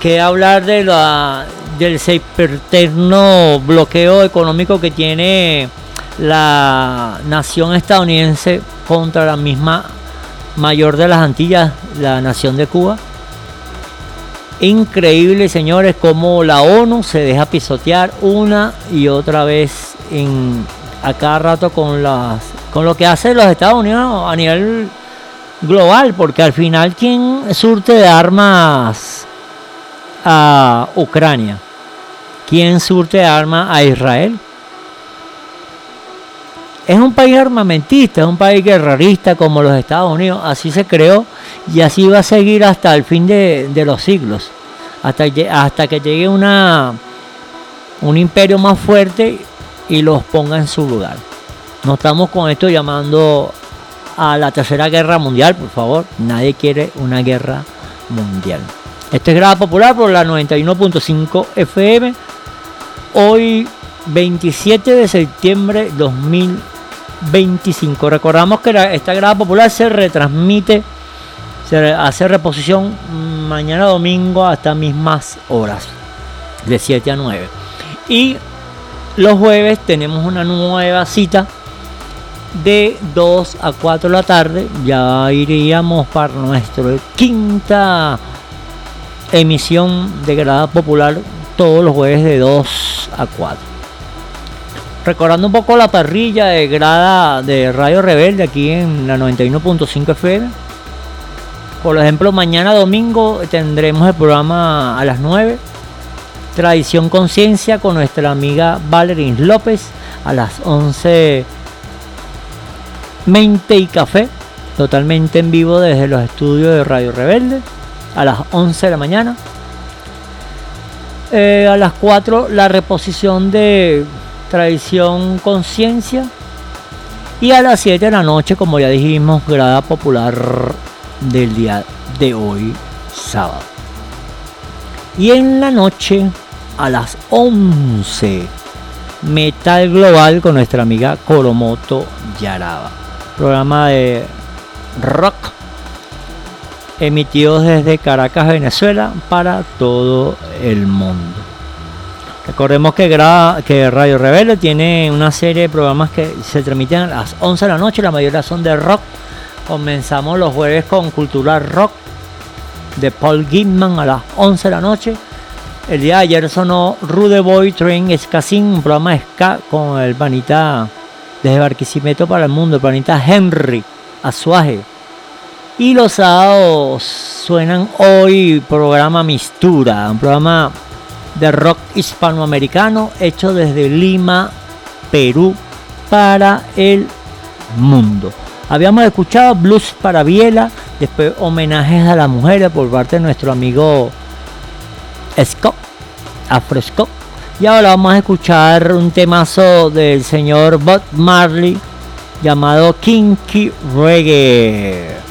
que hablar de la, del sempiterno bloqueo económico que tiene la nación estadounidense contra la misma mayor de las Antillas, la nación de Cuba. Increíble, señores, cómo la ONU se deja pisotear una y otra vez a cada rato con, las, con lo que hace los Estados Unidos a nivel global, porque al final, ¿quién surte de armas a Ucrania? ¿Quién surte armas a Israel? Es un país armamentista, es un país guerrerista como los Estados Unidos, así se creó y así va a seguir hasta el fin de, los siglos, hasta, que llegue un imperio más fuerte y los ponga en su lugar. No estamos con esto llamando a la tercera guerra mundial, por favor. Nadie quiere una guerra mundial. Este es Grada Popular por la 91.5 FM. Hoy 27 de septiembre 2025. Recordamos que esta Grada Popular se retransmite, se hace reposición mañana domingo hasta mismas horas, de 7 a 9. Y los jueves tenemos una nueva cita de 2 a 4 de la tarde ya iríamos para nuestra quinta emisión de Grada Popular todos los jueves de 2 a 4. Recordando un poco la parrilla de Grada de Radio Rebelde aquí en la 91.5 FM. Por ejemplo, mañana domingo tendremos el programa a las 9. Tradición Conciencia con nuestra amiga Valerín López a las 11 Mente y Café, totalmente en vivo desde los estudios de Radio Rebelde, a las 11 de la mañana. Eh, a las 4 la reposición de Tradición Conciencia. Y a las 7 de la noche, como ya dijimos, grada popular del día de hoy, sábado. Y en la noche, a las 11, Metal Global con nuestra amiga Coromoto Yaraba programa de rock emitido desde Caracas, Venezuela, para todo el mundo. Recordemos que, Radio Rebelde tiene una serie de programas que se transmiten a las 11 de la noche, la mayoría son de rock. Comenzamos los jueves con Cultural Rock de Paul Gibman a las 11 de la noche. El día de ayer sonó Rude Boy Train Ska un programa ska con el panita desde Barquisimeto para el mundo, el planeta Henry, Azuaje. Y los sábados suenan hoy programa Mistura, un programa de rock hispanoamericano hecho desde Lima, Perú, para el mundo. Habíamos escuchado Blues para Biela, después homenajes a las mujeres por parte de nuestro amigo Scott, Afro Scott. Y ahora vamos a escuchar un temazo del señor Bob Marley llamado Kinky Reggae.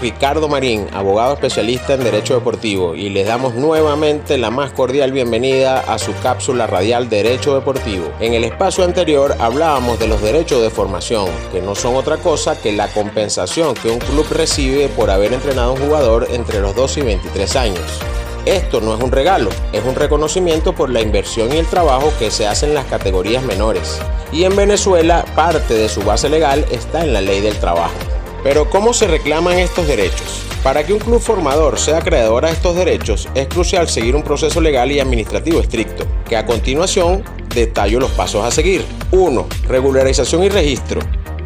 Ricardo Marín, abogado especialista en Derecho Deportivo, y les damos nuevamente la más cordial bienvenida a su cápsula radial Derecho Deportivo. En el espacio anterior hablábamos de los derechos de formación, que no son otra cosa que la compensación que un club recibe por haber entrenado a un jugador entre los 12 y 23 años. Esto no es un regalo, es un reconocimiento por la inversión y el trabajo que se hace en las categorías menores. Y en Venezuela parte de su base legal está en la ley del trabajo. Pero ¿cómo se reclaman estos derechos? Para que un club formador sea creador de estos derechos, es crucial seguir un proceso legal y administrativo estricto, que a continuación detallo los pasos a seguir. 1. Regularización y registro.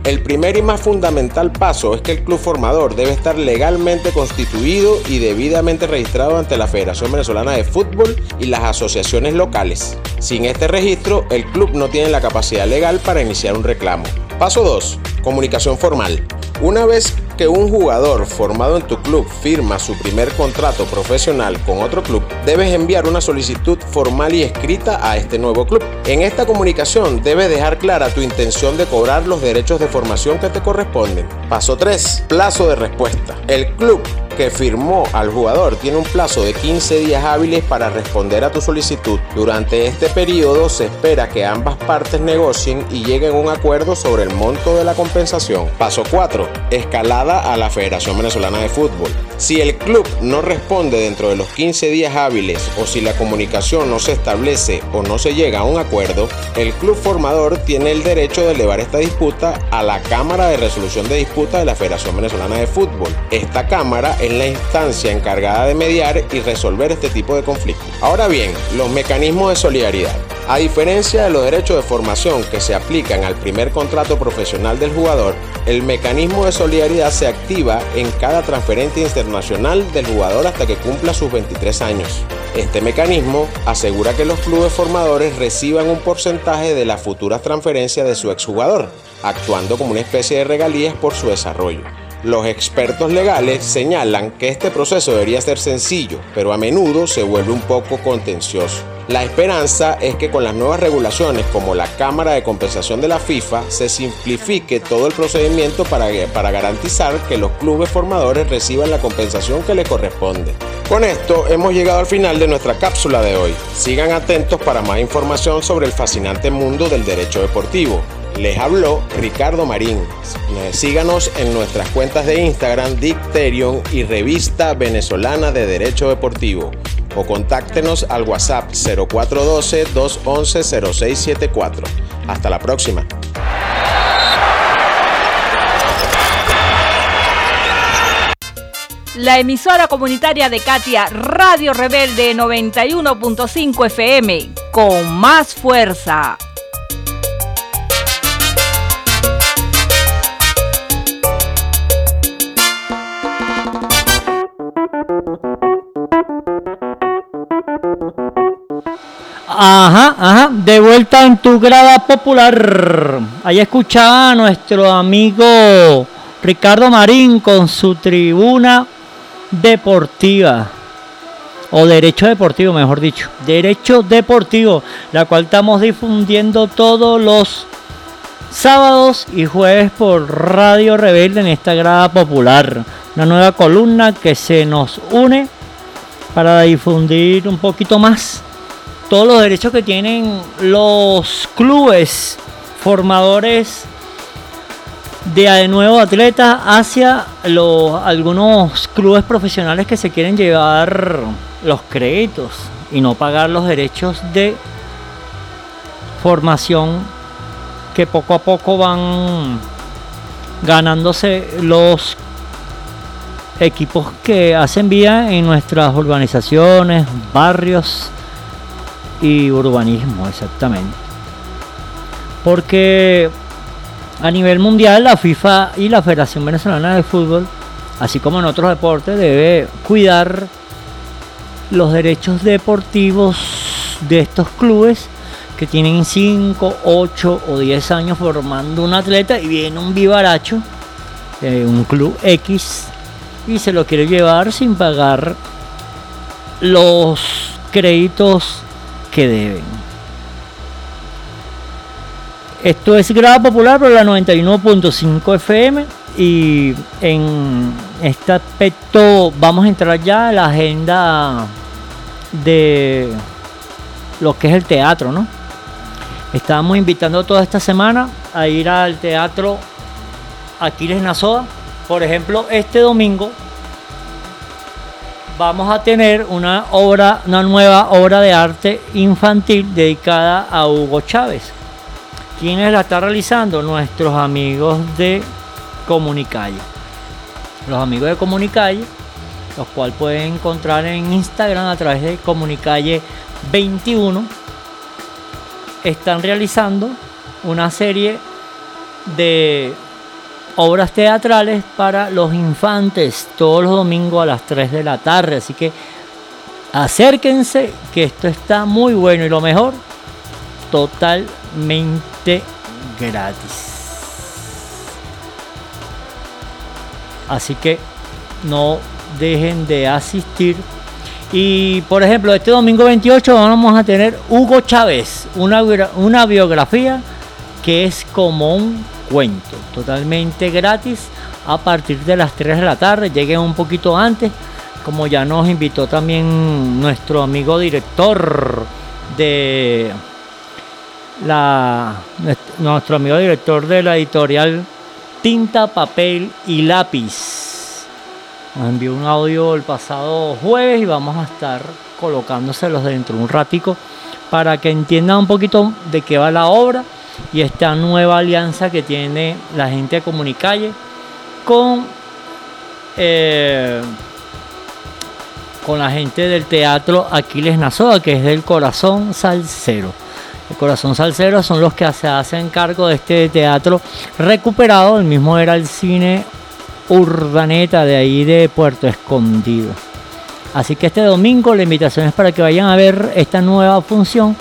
El primer y más fundamental paso es que el club formador debe estar legalmente constituido y debidamente registrado ante la Federación Venezolana de Fútbol y las asociaciones locales. Sin este registro, el club no tiene la capacidad legal para iniciar un reclamo. Paso 2. Comunicación formal. Una vez que un jugador formado en tu club firma su primer contrato profesional con otro club, debes enviar una solicitud formal y escrita a este nuevo club. En esta comunicación debes dejar clara tu intención de cobrar los derechos de formación que te corresponden. Paso 3. Plazo de respuesta. El club que firmó al jugador tiene un plazo de 15 días hábiles para responder a tu solicitud. Durante este periodo se espera que ambas partes negocien y lleguen a un acuerdo sobre el monto de la compensación. Paso 4. Escalada a la Federación Venezolana de Fútbol. Si el club no responde dentro de los 15 días hábiles o si la comunicación no se establece o no se llega a un acuerdo, el club formador tiene el derecho de elevar esta disputa a la Cámara de Resolución de Disputa de la Federación Venezolana de Fútbol. Esta Cámara es la instancia encargada de mediar y resolver este tipo de conflictos. Ahora bien, los mecanismos de solidaridad. A diferencia de los derechos de formación que se aplican al primer contrato profesional del jugador, el mecanismo de solidaridad se activa en cada transferencia internacional del jugador hasta que cumpla sus 23 años. Este mecanismo asegura que los clubes formadores reciban un porcentaje de las futuras transferencias de su exjugador, actuando como una especie de regalías por su desarrollo. Los expertos legales señalan que este proceso debería ser sencillo, pero a menudo se vuelve un poco contencioso. La esperanza es que con las nuevas regulaciones como la Cámara de Compensación de la FIFA se simplifique todo el procedimiento para, para garantizar que los clubes formadores reciban la compensación que les corresponde. Con esto hemos llegado al final de nuestra cápsula de hoy. Sigan atentos para más información sobre el fascinante mundo del derecho deportivo. Les habló Ricardo Marín. Síganos en nuestras cuentas de Instagram, Dicterion y Revista Venezolana de Derecho Deportivo. O contáctenos al WhatsApp 0412-211-0674. Hasta la próxima. La emisora comunitaria de Katia, Radio Rebelde 91.5 FM, con más fuerza. Ajá, ajá, de vuelta en tu grada popular. Ahí escuchaba a nuestro amigo Ricardo Marín con su tribuna deportiva. O derecho deportivo, mejor dicho. Derecho deportivo, la cual estamos difundiendo todos los sábados y jueves por Radio Rebelde en esta grada popular. Una nueva columna que se nos une para difundir un poquito más todos los derechos que tienen los clubes formadores de nuevos atletas hacia los, algunos clubes profesionales que se quieren llevar los créditos y no pagar los derechos de formación que poco a poco van ganándose los equipos que hacen vía en nuestras urbanizaciones, barrios y urbanismo, exactamente. Porque a nivel mundial la FIFA y la Federación Venezolana de Fútbol, así como en otros deportes, debe cuidar los derechos deportivos de estos clubes que tienen 5, 8 o 10 años formando un atleta y viene un vivaracho, de un club X, y se lo quiere llevar sin pagar los créditos que deben. Esto es Grada Popular por la 91.5 FM y en este aspecto vamos a entrar ya a la agenda de lo que es el teatro, ¿no? Estábamos invitando toda esta semana a ir al teatro Aquiles Nazoa. Por ejemplo, este domingo vamos a tener una obra, una nueva obra de arte infantil dedicada a Hugo Chávez. ¿Quiénes la está realizando? Nuestros amigos de Comunicalle. Los amigos de Comunicalle, los cuales pueden encontrar en Instagram a través de Comunicalle 21, están realizando una serie de obras teatrales para los infantes todos los domingos a las 3 de la tarde. Así que acérquense que esto está muy bueno y lo mejor, totalmente gratis. Así que no dejen de asistir. Y por ejemplo, este domingo 28 vamos a tener Hugo Chávez, una, una biografía que es como un cuento, totalmente gratis a partir de las 3 de la tarde. Lleguen un poquito antes, como ya nos invitó también nuestro amigo director de la nuestro amigo director de la editorial Tinta, Papel y Lápiz. Nos envió un audio el pasado jueves y vamos a estar colocándoselos dentro un ratico para que entiendan un poquito de qué va la obra y esta nueva alianza que tiene la gente de Comunicalle con, eh, con la gente del teatro Aquiles Nazoa, que es del corazón salsero. El corazón salsero son los que se hacen cargo de este teatro recuperado. El mismo era el cine Urdaneta de ahí de Puerto Escondido. Así que este domingo la invitación es para que vayan a ver esta nueva función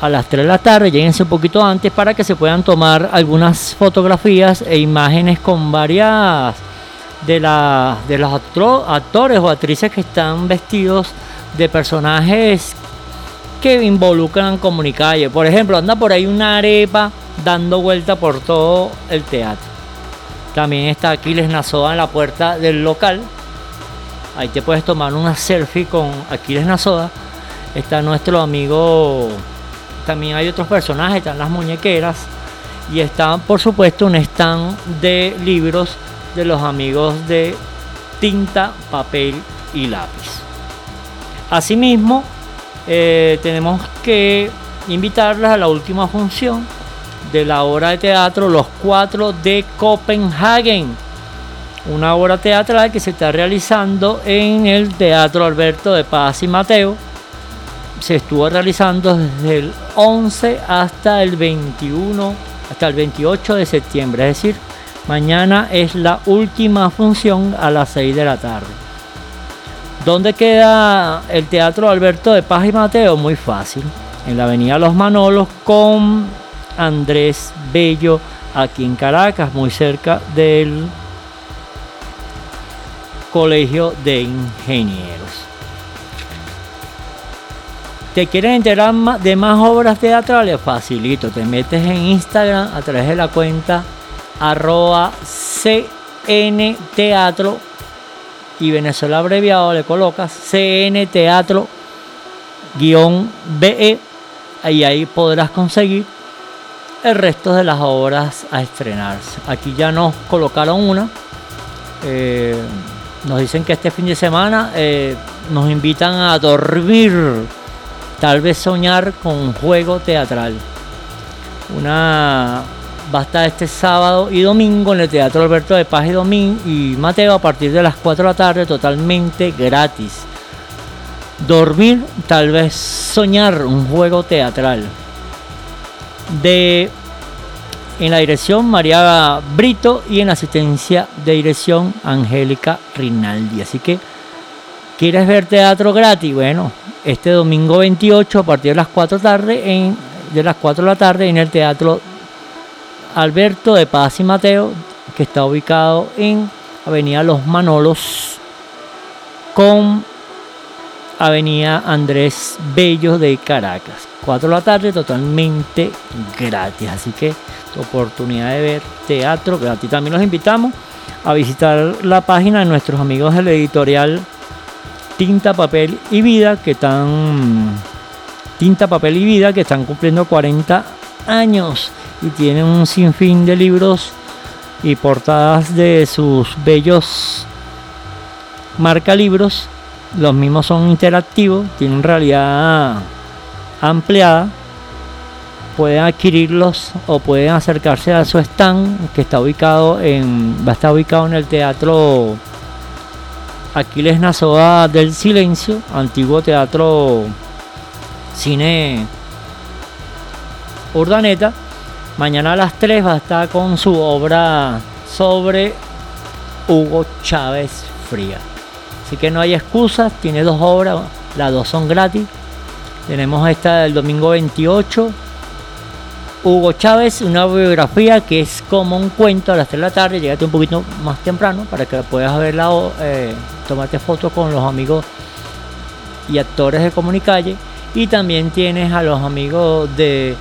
a las 3 de la tarde, lleguense un poquito antes para que se puedan tomar algunas fotografías e imágenes con varias de, de los actores o actrices que están vestidos de personajes que involucran comunicalle. Por ejemplo, anda por ahí una arepa dando vuelta por todo el teatro. También está Aquiles Nazoa en la puerta del local. Ahí te puedes tomar una selfie con Aquiles Nazoa. Está nuestro amigo también hay otros personajes, están las muñequeras y está por supuesto un stand de libros de los amigos de tinta, papel y lápiz. Asimismo, eh, tenemos que invitarles a la última función de la obra de teatro Los Cuatro de Copenhagen. Una obra teatral que se está realizando en el Teatro Alberto de Paz y Mateo se estuvo realizando desde el 11 hasta el 21, hasta el 28 de septiembre. Es decir, mañana es la última función a las 6 de la tarde. ¿Dónde queda el Teatro Alberto de Paz y Mateo? Muy fácil. En la Avenida Los Manolos con Andrés Bello, aquí en Caracas, muy cerca del Colegio de Ingenieros. ¿Te quieres enterar de más obras teatrales? Facilito, te metes en Instagram a través de la cuenta arroba CN Teatro y Venezuela abreviado le colocas CN Teatro guion BE y ahí podrás conseguir el resto de las obras a estrenarse. Aquí ya nos colocaron una. Eh, nos dicen que este fin de semana eh, nos invitan a dormir tal vez soñar con un juego teatral. Una va a estar este sábado y domingo en el Teatro Alberto de Paz y Domín y Mateo a partir de las 4 de la tarde totalmente gratis. Dormir, tal vez soñar un juego teatral. De en la dirección María Brito y en la asistencia de dirección Angélica Rinaldi. Así que, ¿quieres ver teatro gratis? Bueno, este domingo 28 a partir de las 4 de, tarde en, de las 4 de la tarde en el Teatro Alberto de Paz y Mateo, que está ubicado en Avenida Los Manolos con Avenida Andrés Bello de Caracas. 4 de la tarde totalmente gratis. Así que tu oportunidad de ver teatro gratis. También los invitamos a visitar la página de nuestros amigos del editorial Tinta, Papel y Vida, que están Tinta, Papel y Vida, que están cumpliendo 40 años y tienen un sinfín de libros y portadas de sus bellos marca libros. Los mismos son interactivos, tienen realidad ampliada. Pueden adquirirlos o pueden acercarse a su stand que está ubicado en va a estar ubicado en el teatro Aquiles Nazoa del Silencio, antiguo teatro cine Urdaneta. Mañana a las 3 va a estar con su obra sobre Hugo Chávez Fría. Así que no hay excusas, tiene dos obras, las dos son gratis. Tenemos esta del domingo 28. Hugo Chávez, una biografía que es como un cuento a las 3 de la tarde. Llegate un poquito más temprano para que puedas verla, eh, tomarte fotos con los amigos y actores de Comunicalle. Y también tienes a los amigos de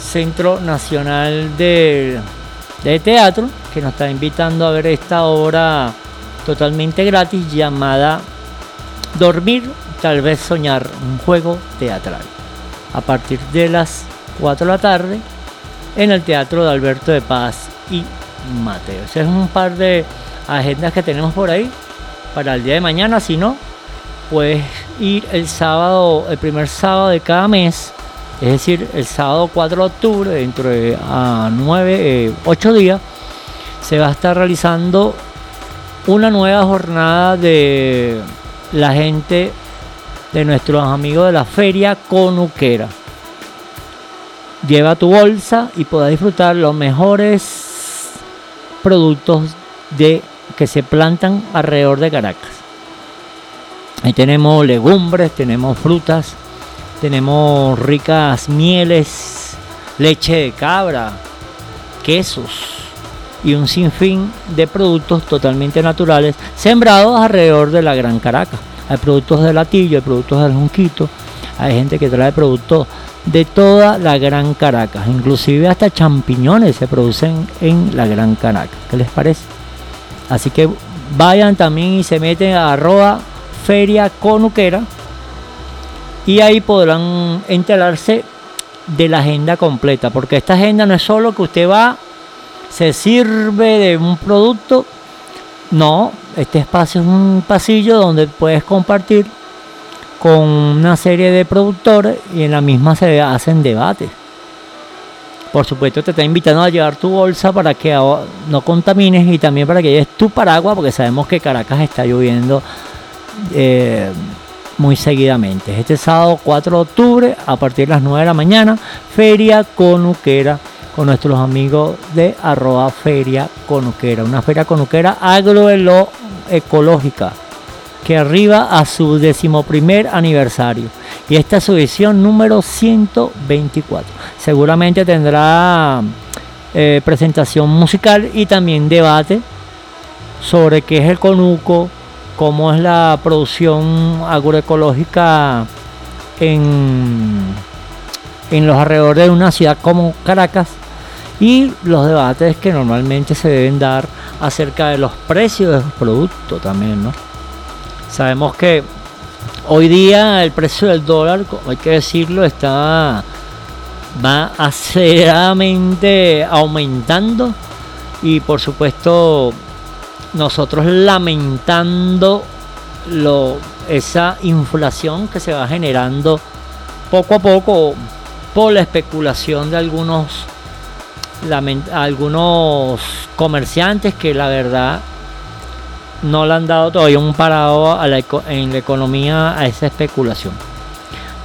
Centro Nacional de, de Teatro que nos está invitando a ver esta obra totalmente gratis llamada Dormir, tal vez soñar, un juego teatral. A partir de las 4 de la tarde en el Teatro de Alberto de Paz y Mateo. Ese es un par de agendas que tenemos por ahí para el día de mañana. Si no, puedes ir el sábado, el primer sábado de cada mes, es decir, el sábado 4 de octubre, dentro de a 9, 8 días, se va a estar realizando una nueva jornada de la gente de nuestros amigos de la feria conuquera. Lleva tu bolsa y podrás disfrutar los mejores productos de que se plantan alrededor de Caracas. Ahí tenemos legumbres, tenemos frutas, tenemos ricas mieles, leche de cabra, quesos y un sinfín de productos totalmente naturales sembrados alrededor de la Gran Caracas. Hay productos de latillo, hay productos del junquito, hay gente que trae productos de toda la Gran Caracas, inclusive hasta champiñones se producen en la Gran Caracas. ¿Qué les parece? Así que vayan también y se meten a arroba feria conuquera y ahí podrán enterarse de la agenda completa, porque esta agenda no es solo que usted va, se sirve de un producto, no, este espacio es un pasillo donde puedes compartir con una serie de productores y en la misma se hacen debates. Por supuesto te está invitando a llevar tu bolsa para que no contamines y también para que lleves tu paraguas porque sabemos que Caracas está lloviendo eh, muy seguidamente. Este sábado 4 de octubre a partir de las 9 de la mañana, Feria Conuquera con nuestros amigos de arroba Feria Conuquera. Una feria conuquera agroecológica que arriba a su decimoprimer aniversario. Y esta es su edición número 124. Seguramente tendrá eh, presentación musical y también debate sobre qué es el conuco, cómo es la producción agroecológica en, en los alrededores de una ciudad como Caracas y los debates que normalmente se deben dar acerca de los precios de los productos también, ¿no? Sabemos que hoy día el precio del dólar, hay que decirlo, está va aceleradamente aumentando y por supuesto nosotros lamentando esa inflación que se va generando poco a poco por la especulación de algunos comerciantes que la verdad no le han dado todavía un parado en la economía a esa especulación.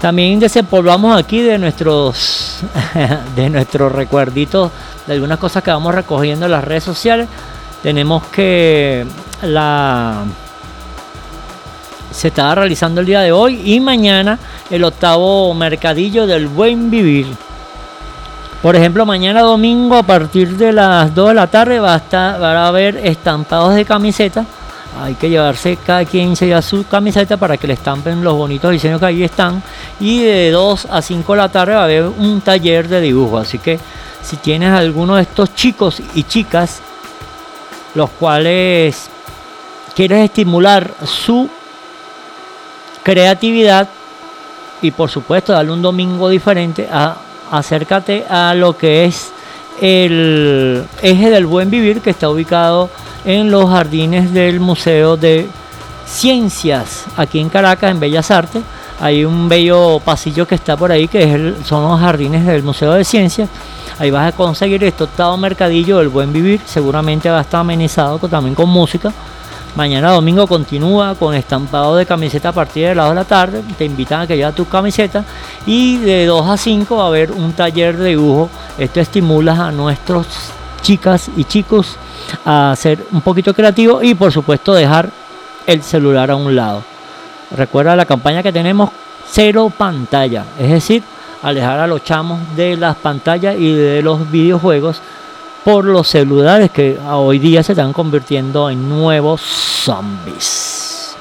También desempolvamos aquí de nuestros de nuestros recuerditos de algunas cosas que vamos recogiendo en las redes sociales. Tenemos que la se estaba realizando el día de hoy y mañana el octavo mercadillo del buen vivir. Por ejemplo, mañana domingo a partir de las 2 de la tarde va a, estar, va a haber estampados de camisetas hay que llevarse cada quien se lleva su camiseta para que le estampen los bonitos diseños que ahí están. Y de 2 a 5 de la tarde va a haber un taller de dibujo. Así que si tienes alguno de estos chicos y chicas los cuales quieres estimular su creatividad y por supuesto darle un domingo diferente acércate a lo que es el eje del buen vivir que está ubicado en los jardines del Museo de Ciencias, aquí en Caracas, en Bellas Artes. Hay un bello pasillo que está por ahí, que son los jardines del Museo de Ciencias. Ahí vas a conseguir este octavo mercadillo del buen vivir. Seguramente va a estar amenizado también con música. Mañana domingo continúa con estampado de camiseta a partir de las 2 de la tarde. Te invitan a que lleves tu camiseta. Y de 2 a 5 va a haber un taller de dibujo. Esto estimula a nuestros chicas y chicos a ser un poquito creativos y por supuesto dejar el celular a un lado. Recuerda la campaña que tenemos cero pantalla. Es decir, alejar a los chamos de las pantallas y de los videojuegos por los celulares que hoy día se están convirtiendo en nuevos zombies.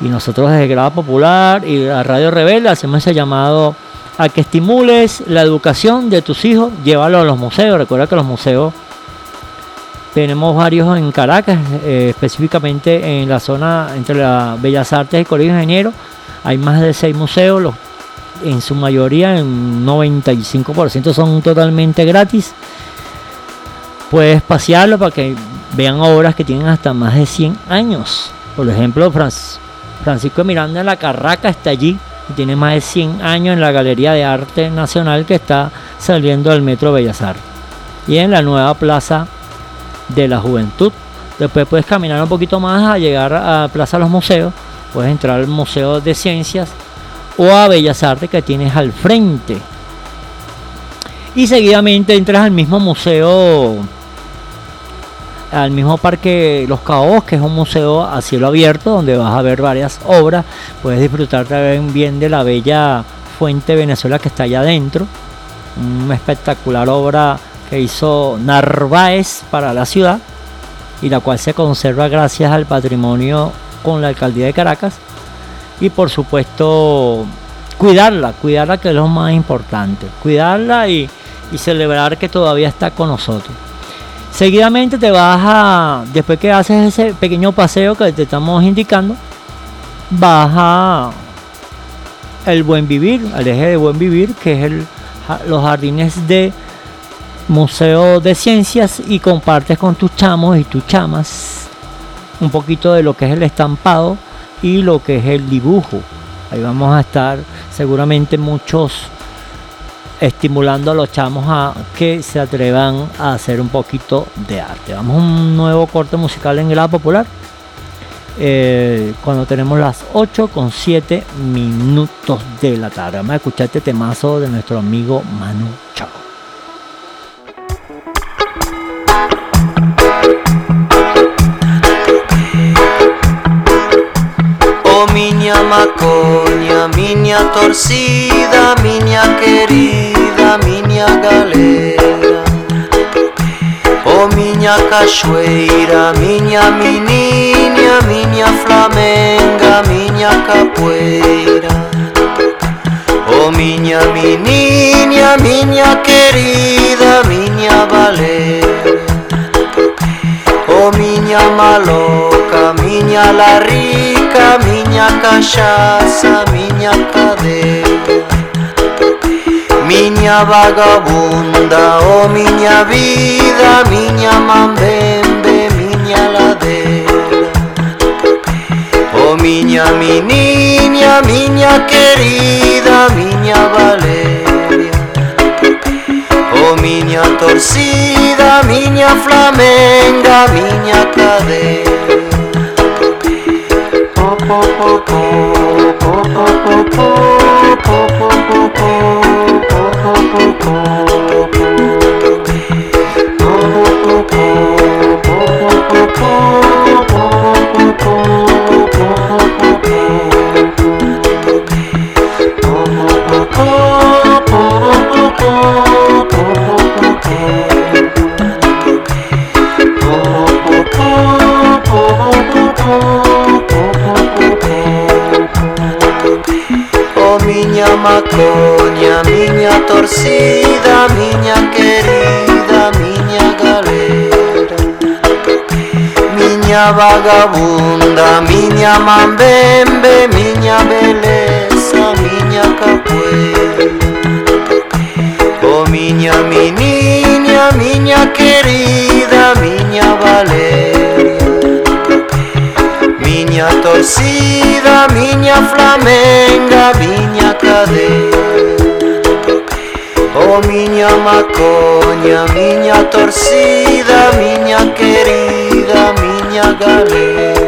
Y nosotros desde Grada Popular y la Radio Rebelde hacemos ese llamado a que estimules la educación de tus hijos, llévalo a los museos. Recuerda que los museos tenemos varios en Caracas, eh, específicamente en la zona entre la Bellas Artes y Colegio Ingeniero. Hay más de seis museos, los, en su mayoría, en 95% son totalmente gratis puedes pasearlo para que vean obras que tienen hasta más de 100 años. Por ejemplo, Francisco Miranda de la Carraca está allí y tiene más de 100 años en la Galería de Arte Nacional que está saliendo del Metro Bellas Artes. Y en la nueva Plaza de la Juventud. Después puedes caminar un poquito más a llegar a Plaza de los Museos. Puedes entrar al Museo de Ciencias o a Bellas Artes que tienes al frente. Y seguidamente entras al mismo museo al mismo parque Los Caos, que es un museo a cielo abierto donde vas a ver varias obras. Puedes disfrutar también bien de la bella fuente Venezuela que está allá adentro. Una espectacular obra que hizo Narváez para la ciudad y la cual se conserva gracias al patrimonio con la alcaldía de Caracas. Y por supuesto, cuidarla, cuidarla que es lo más importante. Cuidarla y celebrar que todavía está con nosotros. Seguidamente te vas a, después que haces ese pequeño paseo que te estamos indicando, vas a el buen vivir, al eje de buen vivir, que es el, los jardines de Museo de Ciencias y compartes con tus chamos y tus chamas un poquito de lo que es el estampado y lo que es el dibujo. Ahí vamos a estar seguramente muchos estimulando a los chamos a que se atrevan a hacer un poquito de arte. Vamos a un nuevo corte musical en grado popular. Eh, cuando tenemos las 8 con 7 minutos de la tarde. Vamos a escuchar este temazo de nuestro amigo Manu Chao. Oh miña macoña, miña torcida, miña querida miña galera. O miña cachoeira, miña meniña, miña flamenga, miña capoeira. O miña meniña, miña querida, miña valera. O miña maloca, miña la rica, miña cachaça, miña cadeira Miña vagabunda, oh miña vida, miña mambembe, miña ladera. Oh miña mi niña, miña querida, miña Valeria. Oh miña torcida, miña flamenga, miña cadera. po, po, my clothes. Miña, miña torcida, miña querida, miña galera. Miña vagabunda, miña mambembe, miña beleza, miña capoeira Oh miña, mi miña querida, miña valeria. Miña torcida, miña flamenga, miña cadeira Oh miña macoña, miña torcida, miña querida, miña galega.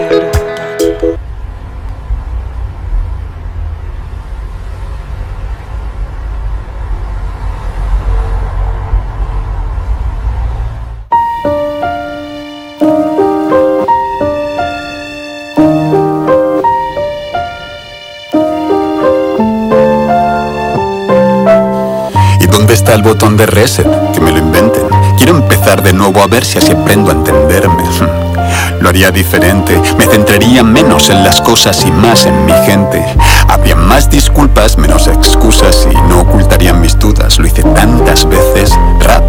Galera botón de reset, que me lo inventen. Quiero empezar de nuevo a ver si así aprendo a entenderme. Lo haría diferente, me centraría menos en las cosas y más en mi gente. Habría más disculpas, menos excusas y no ocultarían mis dudas. Lo hice tantas veces. Rap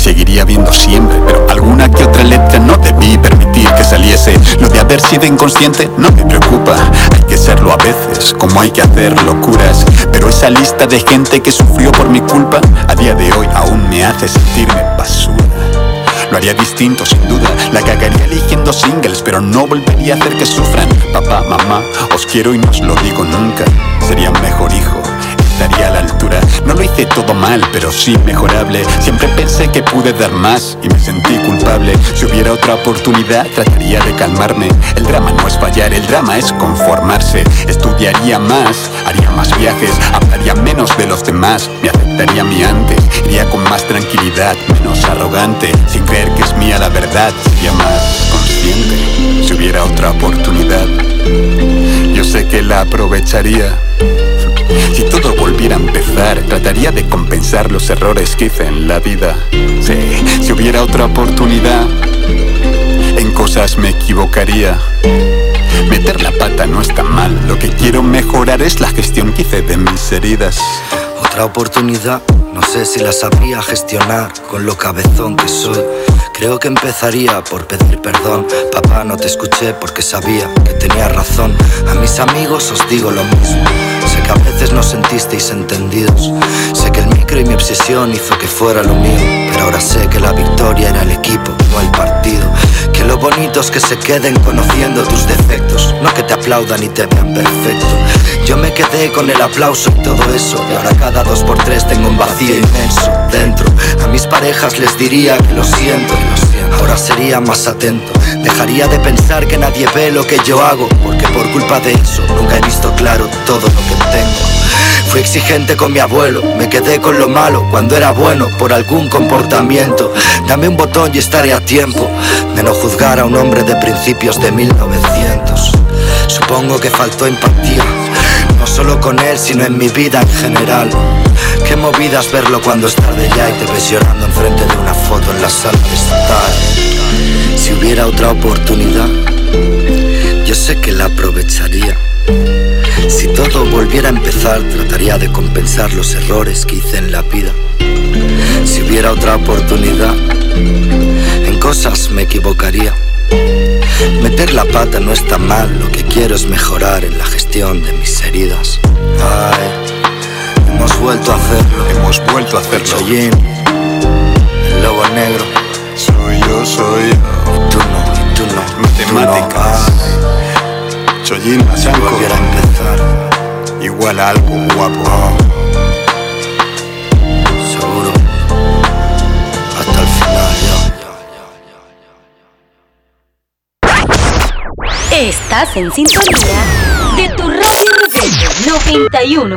seguiría viendo siempre, pero alguna que otra letra no debí permitir que saliese. Lo de haber sido inconsciente no me preocupa, hay que serlo a veces, como hay que hacer locuras. Pero esa lista de gente que sufrió por mi culpa, a día de hoy aún me hace sentirme basura. Lo haría distinto, sin duda. La cagaría eligiendo singles, pero no volvería a hacer que sufran. Papá, mamá, os quiero y no os lo digo nunca. Sería mejor hijo estaría la altura. No lo hice todo mal, pero sí mejorable. Siempre pensé que pude dar más y me sentí culpable. Si hubiera otra oportunidad, trataría de calmarme. El drama no es fallar, el drama es conformarse. Estudiaría más, haría más viajes, hablaría menos de los demás, me aceptaría mi antes, iría con más tranquilidad, menos arrogante, sin creer que es mía la verdad, sería más consciente. Si hubiera otra oportunidad, yo sé que la aprovecharía. Si todo volviera a empezar, trataría de compensar los errores que hice en la vida. Sí, si hubiera otra oportunidad, en cosas me equivocaría. Meter la pata no está mal, lo que quiero mejorar es la gestión que hice de mis heridas. Otra oportunidad, no sé si la sabría gestionar con lo cabezón que soy. Creo que empezaría por pedir perdón. Papá, no te escuché porque sabía que tenía razón. A mis amigos os digo lo mismo. Sé que a veces no sentisteis entendidos. Sé que el micro y mi obsesión hizo que fuera lo mío. Pero ahora sé que la victoria era el equipo, no el partido. Que lo bonito es que se queden conociendo tus defectos. No que te aplaudan y te vean perfecto. Yo me quedé con el aplauso y todo eso. Y ahora cada dos por tres tengo un vacío inmenso dentro. A mis parejas les diría que lo siento. Ahora sería más atento. Dejaría de pensar que nadie ve lo que yo hago. Porque por culpa de eso nunca he visto claro todo lo que tengo. Fui exigente con mi abuelo, me quedé con lo malo cuando era bueno por algún comportamiento. Dame un botón y estaré a tiempo de no juzgar a un hombre de principios de 1900. Supongo que faltó empatía, no solo con él, sino en mi vida en general. Qué movidas verlo cuando es tarde ya y te ves llorando enfrente de una foto en la sala de estar. Si hubiera otra oportunidad, yo sé que la aprovecharía. Si todo volviera a empezar, trataría de compensar los errores que hice en la vida. Si hubiera otra oportunidad, en cosas me equivocaría. Meter la pata no está mal, lo que quiero es mejorar en la gestión de mis heridas. Ay, hemos vuelto a hacerlo. Hemos vuelto a hacerlo. Chayín, el lobo negro. Soy yo, soy yo. Y tú no, tú no. Matemáticas. Tú no. Chollín Ay, si Masanco. volviera a empezar, Igual a algo guapo. seguro. Hasta el final. Estás en sintonía de tu radio rebelde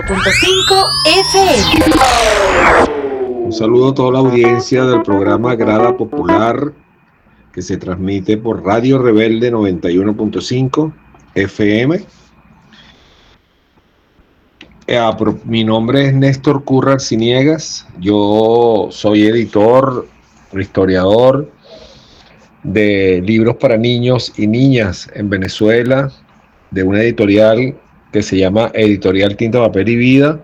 91.5 FM. Un saludo a toda la audiencia del programa Grada Popular que se transmite por Radio Rebelde 91.5 FM. Eh, ah, mi nombre es Néstor Curra Arciniegas. Yo soy editor, historiador de libros para niños y niñas en Venezuela, de una editorial que se llama Editorial Tinta, Papel y Vida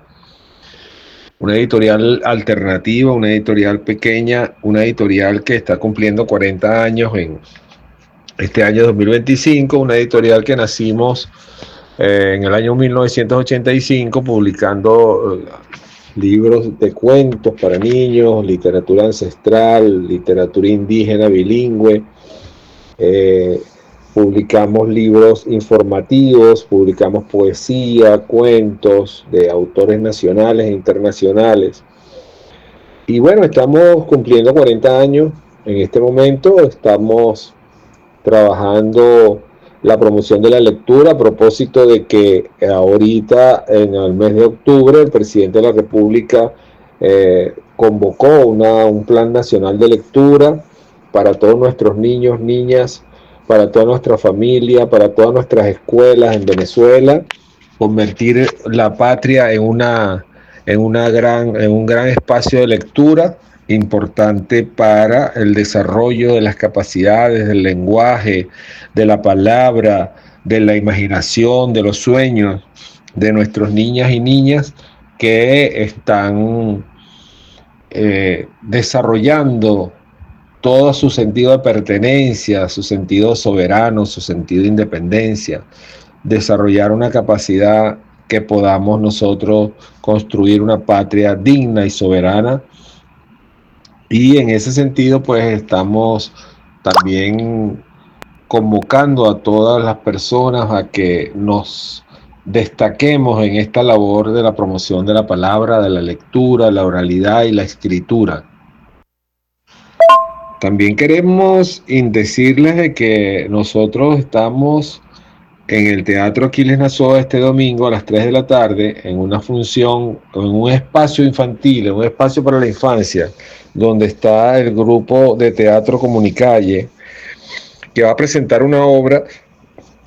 una editorial alternativa, una editorial pequeña, una editorial que está cumpliendo 40 años en este año 2025, una editorial que nacimos eh, en el año 1985 publicando eh, libros de cuentos para niños, literatura ancestral, literatura indígena bilingüe. eh, publicamos libros informativos, publicamos poesía, cuentos de autores nacionales e internacionales. Y bueno, estamos cumpliendo 40 años en este momento, estamos trabajando la promoción de la lectura a propósito de que ahorita en el mes de octubre el presidente de la República eh, convocó una, un plan nacional de lectura para todos nuestros niños, niñas, para toda nuestra familia, para todas nuestras escuelas en Venezuela, convertir la patria en una, en, una gran, en un gran espacio de lectura importante para el desarrollo de las capacidades del lenguaje, de la palabra, de la imaginación, de los sueños de nuestros niñas y niñas que están eh, desarrollando todo su sentido de pertenencia, su sentido soberano, su sentido de independencia, desarrollar una capacidad que podamos nosotros construir una patria digna y soberana. Y en ese sentido, pues estamos también convocando a todas las personas a que nos destaquemos en esta labor de la promoción de la palabra, de la lectura, la oralidad y la escritura. También queremos decirles de que nosotros estamos en el Teatro Aquiles Nazoa este domingo a las 3 de la tarde en una función, en un espacio infantil, en un espacio para la infancia, donde está el grupo de teatro Comunicalle, que va a presentar una obra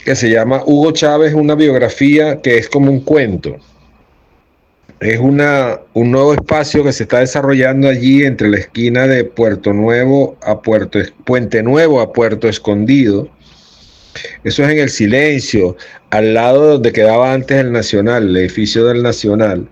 que se llama Hugo Chávez, una biografía que es como un cuento. Es una, un nuevo espacio que se está desarrollando allí entre la esquina de Puerto Nuevo a Puerto Puente Nuevo a Puerto Escondido eso es en el silencio, al lado donde quedaba antes el Nacional, el edificio del Nacional.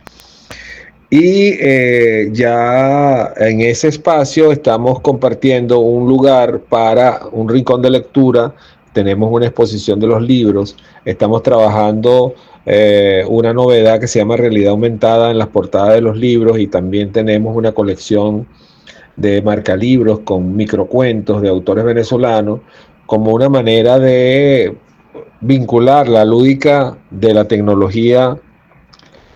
Y eh, ya en ese espacio estamos compartiendo un lugar para un rincón de lectura. Tenemos una exposición de los libros. Estamos trabajando eh, una novedad que se llama realidad aumentada en las portadas de los libros y también tenemos una colección de marcalibros con microcuentos de autores venezolanos como una manera de vincular la lúdica de la tecnología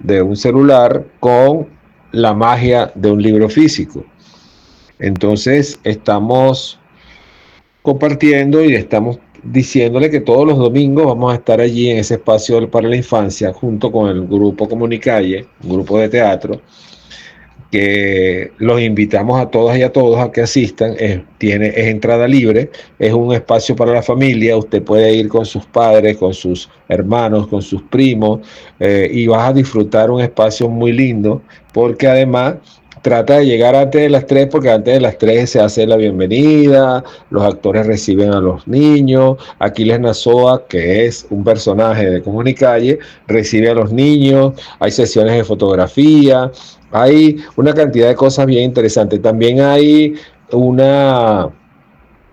de un celular con la magia de un libro físico. Entonces estamos compartiendo y estamos diciéndole que todos los domingos vamos a estar allí en ese espacio para la infancia junto con el grupo Comunicalle, un grupo de teatro, que los invitamos a todas y a todos a que asistan. Es, tiene, es entrada libre, es un espacio para la familia. Usted puede ir con sus padres, con sus hermanos, con sus primos eh, y vas a disfrutar un espacio muy lindo porque además trata de llegar antes de las 3 porque antes de las 3 se hace la bienvenida, los actores reciben a los niños, Aquiles Nazoa, que es un personaje de Comunicalle, recibe a los niños, hay sesiones de fotografía, hay una cantidad de cosas bien interesantes. También hay una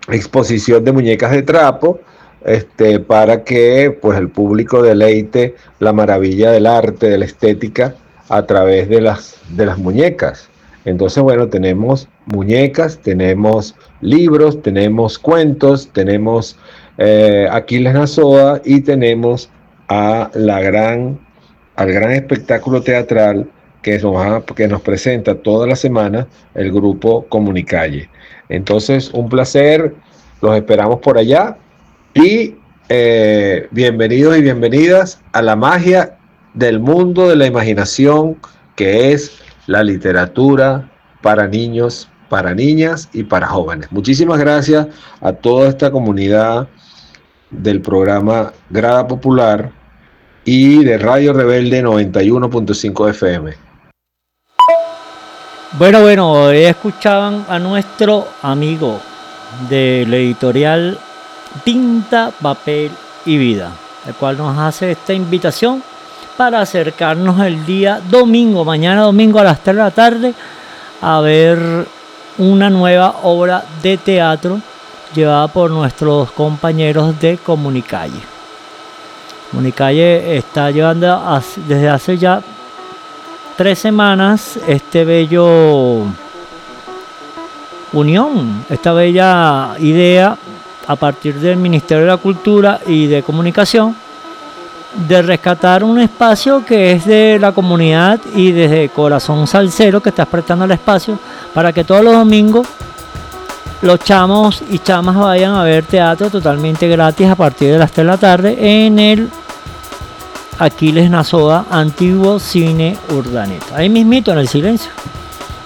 exposición de muñecas de trapo este, para que pues, el público deleite la maravilla del arte, de la estética a través de las, de las muñecas. Entonces, bueno, tenemos muñecas, tenemos libros, tenemos cuentos, tenemos eh, Aquiles Nazoa y tenemos a la gran, al gran espectáculo teatral que nos, que nos presenta toda la semana el grupo Comunicalle. Entonces, un placer, los esperamos por allá y eh, bienvenidos y bienvenidas a la magia del mundo de la imaginación que es la literatura para niños, para niñas y para jóvenes. Muchísimas gracias a toda esta comunidad del programa Grada Popular y de Radio Rebelde 91.5 FM. Bueno, bueno, escuchaban a nuestro amigo del editorial Tinta, Papel y Vida, el cual nos hace esta invitación para acercarnos el día domingo, mañana domingo a las 3 de la tarde, a ver una nueva obra de teatro llevada por nuestros compañeros de Comunicalle. Comunicalle está llevando desde hace ya tres semanas este bello unión, esta bella idea a partir del Ministerio de la Cultura y de Comunicación de rescatar un espacio que es de la comunidad y desde Corazón Salcero que está prestando el espacio para que todos los domingos los chamos y chamas vayan a ver teatro totalmente gratis a partir de las 3 de la tarde en el Aquiles Nazoa, antiguo cine Urdaneta. Ahí mismito en el silencio.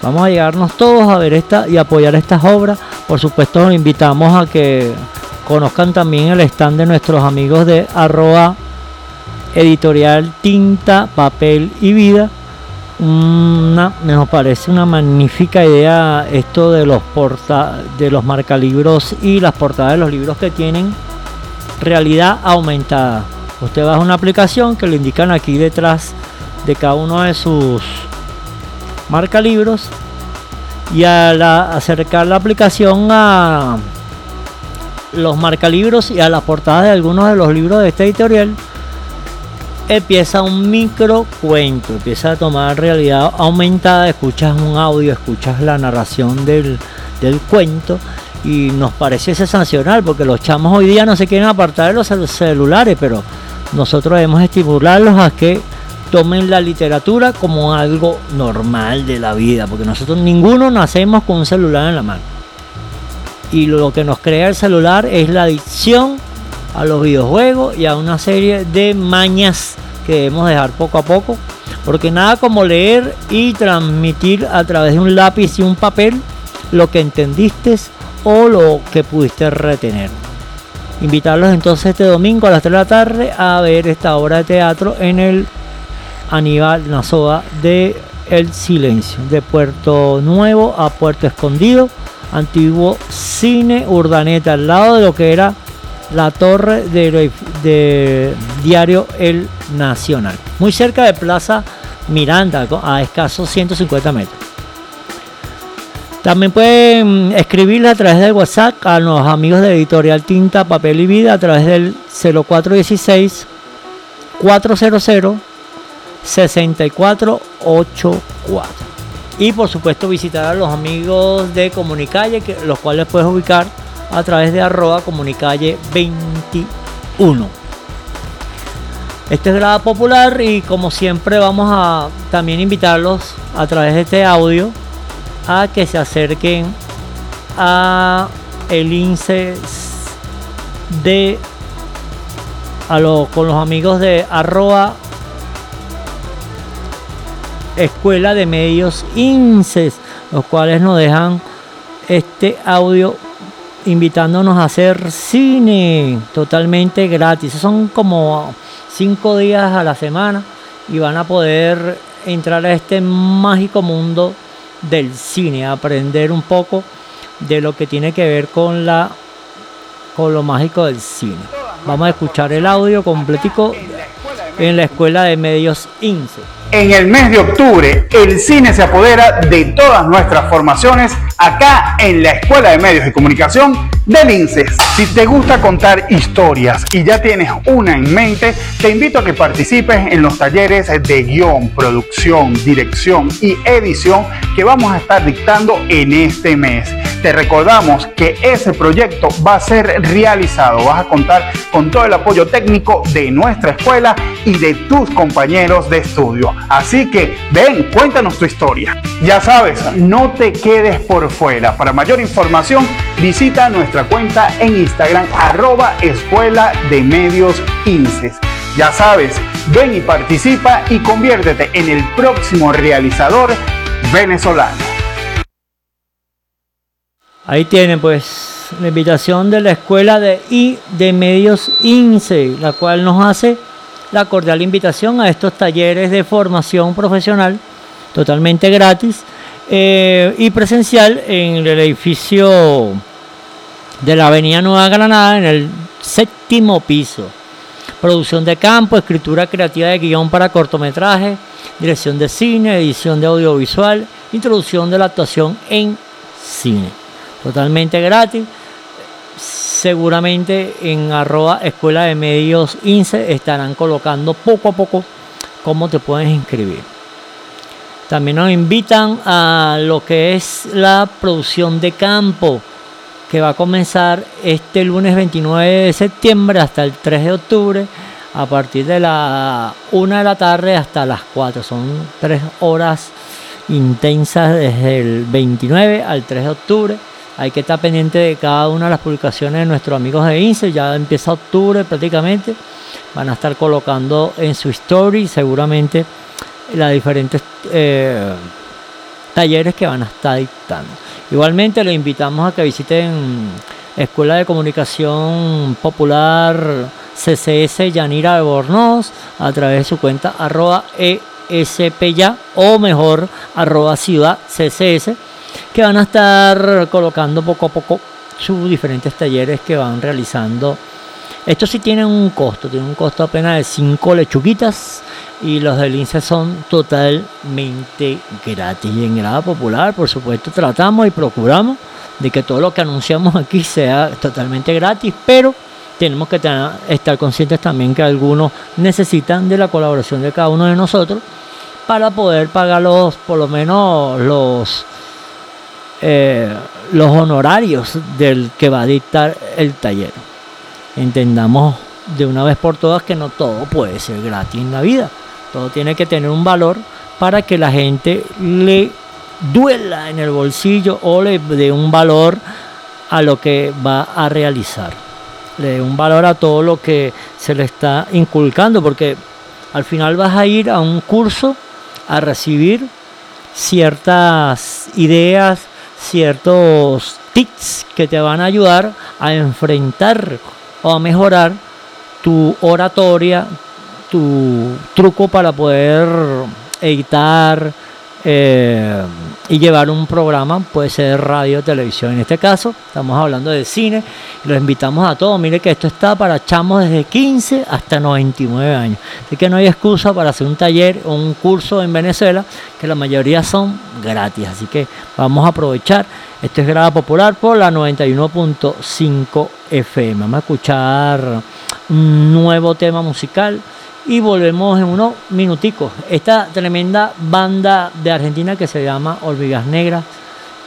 Vamos a llegarnos todos a ver esta y apoyar estas obras. Por supuesto, los invitamos a que conozcan también el stand de nuestros amigos de arroba editorial tinta, papel y vida, una, nos parece una magnífica idea esto de los porta, de los marcalibros y las portadas de los libros que tienen realidad aumentada. Usted baja una aplicación que le indican aquí detrás de cada uno de sus marcalibros y al acercar la aplicación a los marcalibros y a la portada de algunos de los libros de este editorial empieza un micro cuento, empieza a tomar realidad aumentada, escuchas un audio, escuchas la narración del, del cuento y nos parece sensacional porque los chamos hoy día no se quieren apartar de los celulares, pero nosotros debemos estimularlos a que tomen la literatura como algo normal de la vida, porque nosotros ninguno nacemos con un celular en la mano. Y lo que nos crea el celular es la adicción a los videojuegos y a una serie de mañas que debemos dejar poco a poco, porque nada como leer y transmitir a través de un lápiz y un papel lo que entendiste o lo que pudiste retener. Invitarlos entonces este domingo a las 3 de la tarde a ver esta obra de teatro en el Aníbal Nazoa de El Silencio, de Puerto Nuevo a Puerto Escondido, antiguo cine Urdaneta, al lado de lo que era la torre de, diario El Nacional, muy cerca de Plaza Miranda, a escasos 150 metros. También pueden escribirle a través del WhatsApp a los amigos de Editorial Tinta, Papel y Vida a través del 0416 400 6484. Y por supuesto visitar a los amigos de Comunicalle, que, los cuales puedes ubicar a través de arroba comunicalle 21. Este es Grada Popular y como siempre vamos a también invitarlos a través de este audio a que se acerquen a el INSE de a lo, con los amigos de arroba Escuela de Medios INSES, los cuales nos dejan este audio invitándonos a hacer cine totalmente gratis. Son como cinco días a la semana y van a poder entrar a este mágico mundo del cine, aprender un poco de lo que tiene que ver con la con lo mágico del cine. Vamos a escuchar el audio completico en la Escuela de Medios INSE. En el mes de octubre, el cine se apodera de todas nuestras formaciones acá en la Escuela de Medios y Comunicación del INSES. Si te gusta contar historias y ya tienes una en mente, te invito a que participes en los talleres de guion, producción, dirección y edición que vamos a estar dictando en este mes. Te recordamos que ese proyecto va a ser realizado. Vas a contar con todo el apoyo técnico de nuestra escuela y de tus compañeros de estudio. Así que ven, cuéntanos tu historia. Ya sabes, no te quedes por fuera. Para mayor información, visita nuestra cuenta en Instagram arroba escuela de medios INSES. Ya sabes, ven y participa y conviértete en el próximo realizador venezolano. Ahí tienen pues la invitación de la escuela de I de medios INSE, la cual nos hace la cordial invitación a estos talleres de formación profesional totalmente gratis eh, y presencial en el edificio de la Avenida Nueva Granada en el séptimo piso. Producción de campo, escritura creativa de guion para cortometraje, dirección de cine, edición de audiovisual, introducción de la actuación en cine. Totalmente gratis seguramente en arroba escuela de medios INSE estarán colocando poco a poco cómo te puedes inscribir. También nos invitan a lo que es la producción de campo que va a comenzar este lunes 29 de septiembre hasta el 3 de octubre a partir de la 1 de la tarde hasta las 4. Son tres horas intensas desde el 29 al 3 de octubre hay que estar pendiente de cada una de las publicaciones de nuestros amigos de INSE. Ya empieza octubre prácticamente. Van a estar colocando en su story seguramente las diferentes eh, talleres que van a estar dictando. Igualmente los invitamos a que visiten Escuela de Comunicación Popular CCS Yanira de Bornos a través de su cuenta arroba e CSPYA o mejor arroba ciudad CCS que van a estar colocando poco a poco sus diferentes talleres que van realizando. Estos sí tienen un costo, tienen un costo apenas de 5 lechuguitas y los del INSE son totalmente gratis. Y en grado popular, por supuesto, tratamos y procuramos de que todo lo que anunciamos aquí sea totalmente gratis, pero tenemos que estar conscientes también que algunos necesitan de la colaboración de cada uno de nosotros para poder pagar los, por lo menos los, eh, los honorarios del que va a dictar el taller. Entendamos de una vez por todas que no todo puede ser gratis en la vida. Todo tiene que tener un valor para que la gente le duela en el bolsillo o le dé un valor a lo que va a realizar. Le dé un valor a todo lo que se le está inculcando, porque al final vas a ir a un curso a recibir ciertas ideas, ciertos tips que te van a ayudar a enfrentar o a mejorar tu oratoria, tu truco para poder editar, eh, y llevar un programa, puede ser radio, televisión. En este caso, estamos hablando de cine. Los invitamos a todos. Mire que esto está para chamos desde 15 hasta 99 años. Así que no hay excusa para hacer un taller o un curso en Venezuela, que la mayoría son gratis. Así que vamos a aprovechar. Esto es Grada Popular por la 91.5 FM. Vamos a escuchar un nuevo tema musical y volvemos en unos minuticos. Esta tremenda banda de Argentina que se llama Hormigas Negras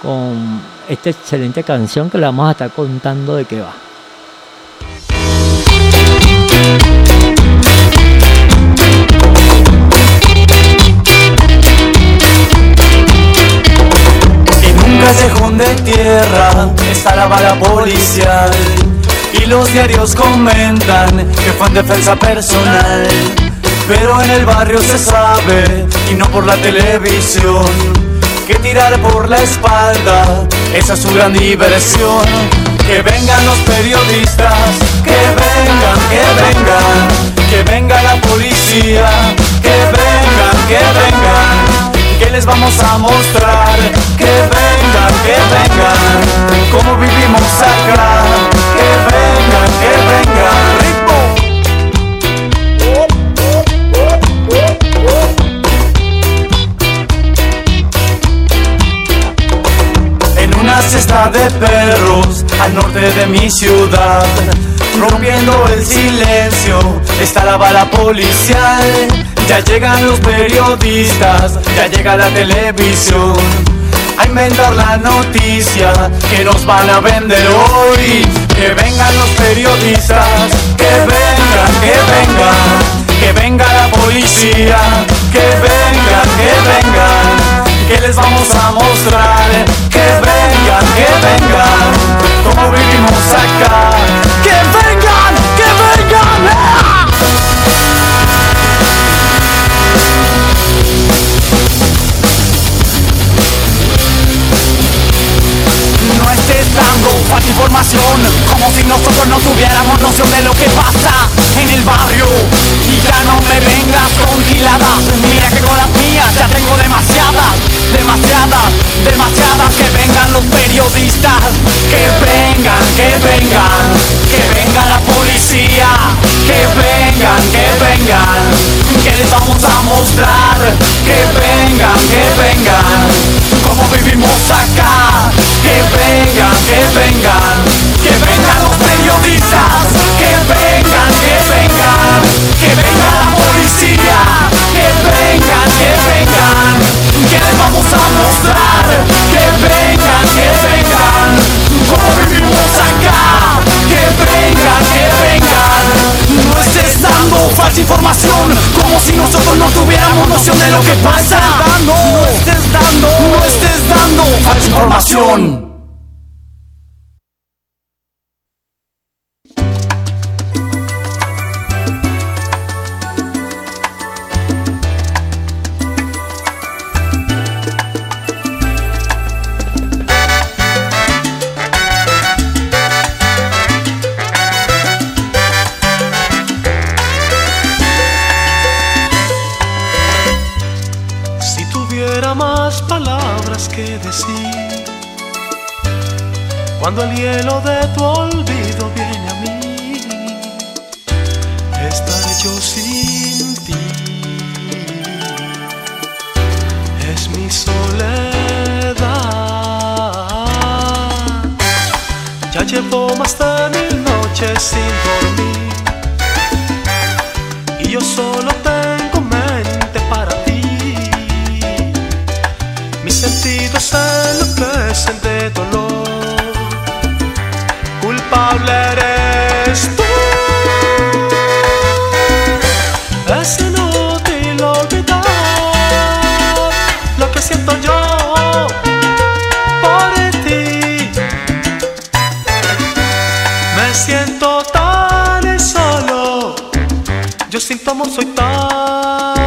con esta excelente canción que le vamos a estar contando de qué va. En un callejón de tierra está la bala policial y los diarios comentan que fue en defensa personal. Pero en el barrio se sabe, y no por la televisión, que tirar por la espalda, esa es su gran diversión. Que vengan los periodistas, que vengan, que vengan, que venga la policía, que vengan, que vengan que les vamos a mostrar que vengan, que vengan, como vivimos acá, que vengan, cesta de perros al norte de mi ciudad, rompiendo el silencio, está la bala policial. Ya llegan los periodistas, ya llega la televisión a inventar la noticia que nos van a vender hoy. Que vengan los periodistas, que vengan, que vengan, que venga la policía, que vengan, que vengan, que les vamos a mostrar, que vengan, que vengan, como vivimos acá, información Como si nosotros no tuviéramos noción de lo que pasa en el barrio. Y ya no me vengas con giladas Mira que con las mías ya tengo demasiadas Demasiadas, demasiadas Que vengan los periodistas Que vengan, que vengan Que venga la policía Que vengan, que vengan Que les vamos a mostrar. Que vengan, que vengan Como vivimos acá. Que vengan, que vengan Que vengan los periodistas. Que vengan, que vengan Que venga la policía. Que vengan, que vengan Que les vamos a mostrar. Que vengan, que vengan Como vivimos acá. Que vengan, que vengan No estés dando falsa información Como si nosotros no tuviéramos noción de lo que pasa. No estés dando, no estés dando falsa información Cuando el hielo de tu olvido viene a mí, estaré yo sin ti. Es mi soledad. Ya llevo más de mil noches sin dormir. Y yo solo tengo mente para ti. Mis sentidos se enloquecen de dolor. Culpable eres tú. Es inútil olvidar lo que siento yo por ti. Me siento tan solo. Yo sin tu amor soy tarde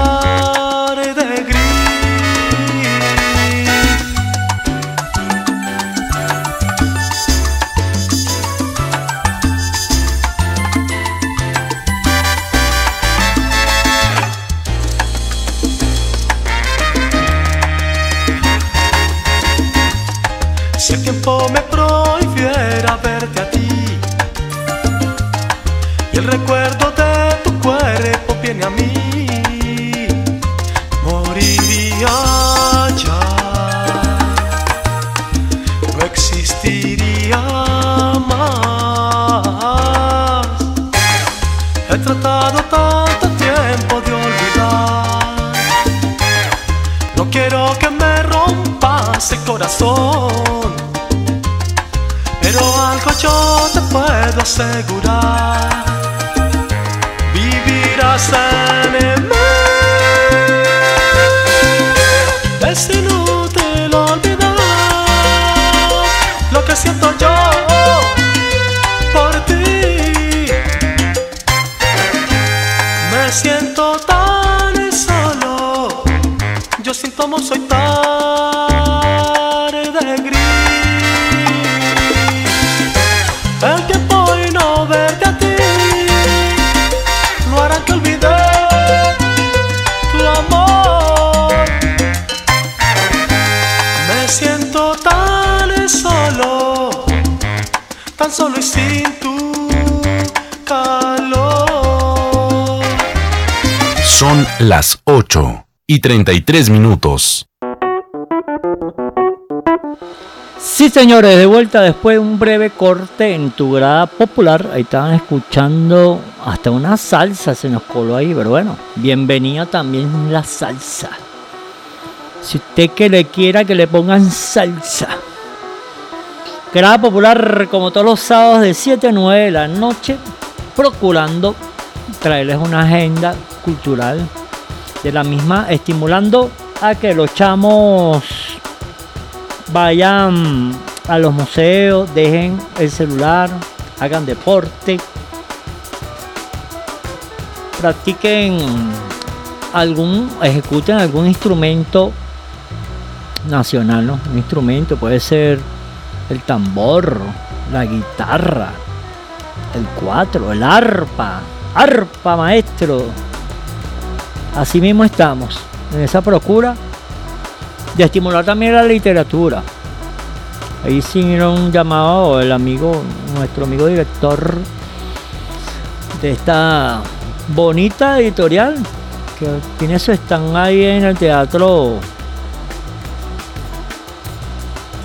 Siento tan solo. Yo sin tu amor soy tarde las 8 y 33 minutos. Sí, señores, de vuelta después de un breve corte en tu grada popular. Ahí estaban escuchando hasta una salsa, se nos coló ahí, pero bueno, bienvenida también la salsa. Si usted que le quiera que le pongan salsa. Grada popular, como todos los sábados de 7 a 9 de la noche, procurando traerles una agenda cultural de la misma, estimulando a que los chamos vayan a los museos, dejen el celular, hagan deporte, practiquen algún, ejecuten algún instrumento nacional, ¿no? Un instrumento puede ser el tambor, la guitarra, el cuatro, el arpa, arpa maestro. Así mismo estamos en esa procura de estimular también la literatura. Ahí hicieron un llamado el amigo, nuestro amigo director de esta bonita editorial que tiene su stand ahí en el teatro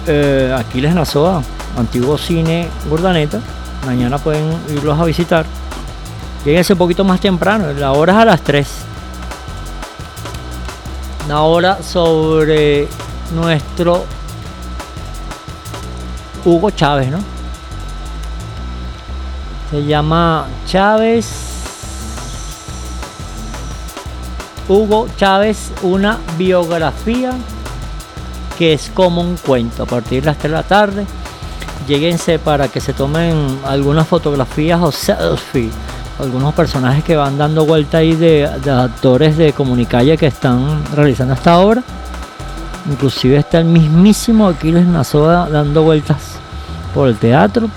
eh, Aquiles Nazoa, antiguo cine Gordaneta. Mañana pueden irlos a visitar. Lléguense un poquito más temprano, la hora es a las 3 una hora sobre nuestro Hugo Chávez, ¿no? Se llama Chávez. Hugo Chávez, una biografía que es como un cuento. A partir de las 3 de la tarde, lleguense para que se tomen algunas fotografías o selfies algunos personajes que van dando vuelta ahí de, actores de Comunicalle que están realizando esta obra. Inclusive está el mismísimo Aquiles Nazoa dando vueltas por el teatro.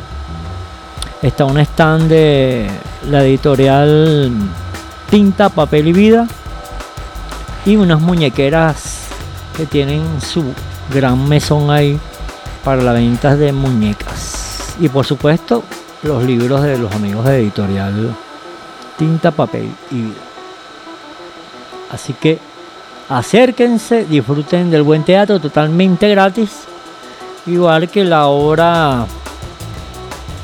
Está un stand de la editorial Tinta, Papel y Vida. Y unas muñequeras que tienen su gran mesón ahí para la venta de muñecas. Y por supuesto, los libros de los amigos de editorial Tinta, Papel y Vida. Así que acérquense, disfruten del buen teatro totalmente gratis. Igual que la obra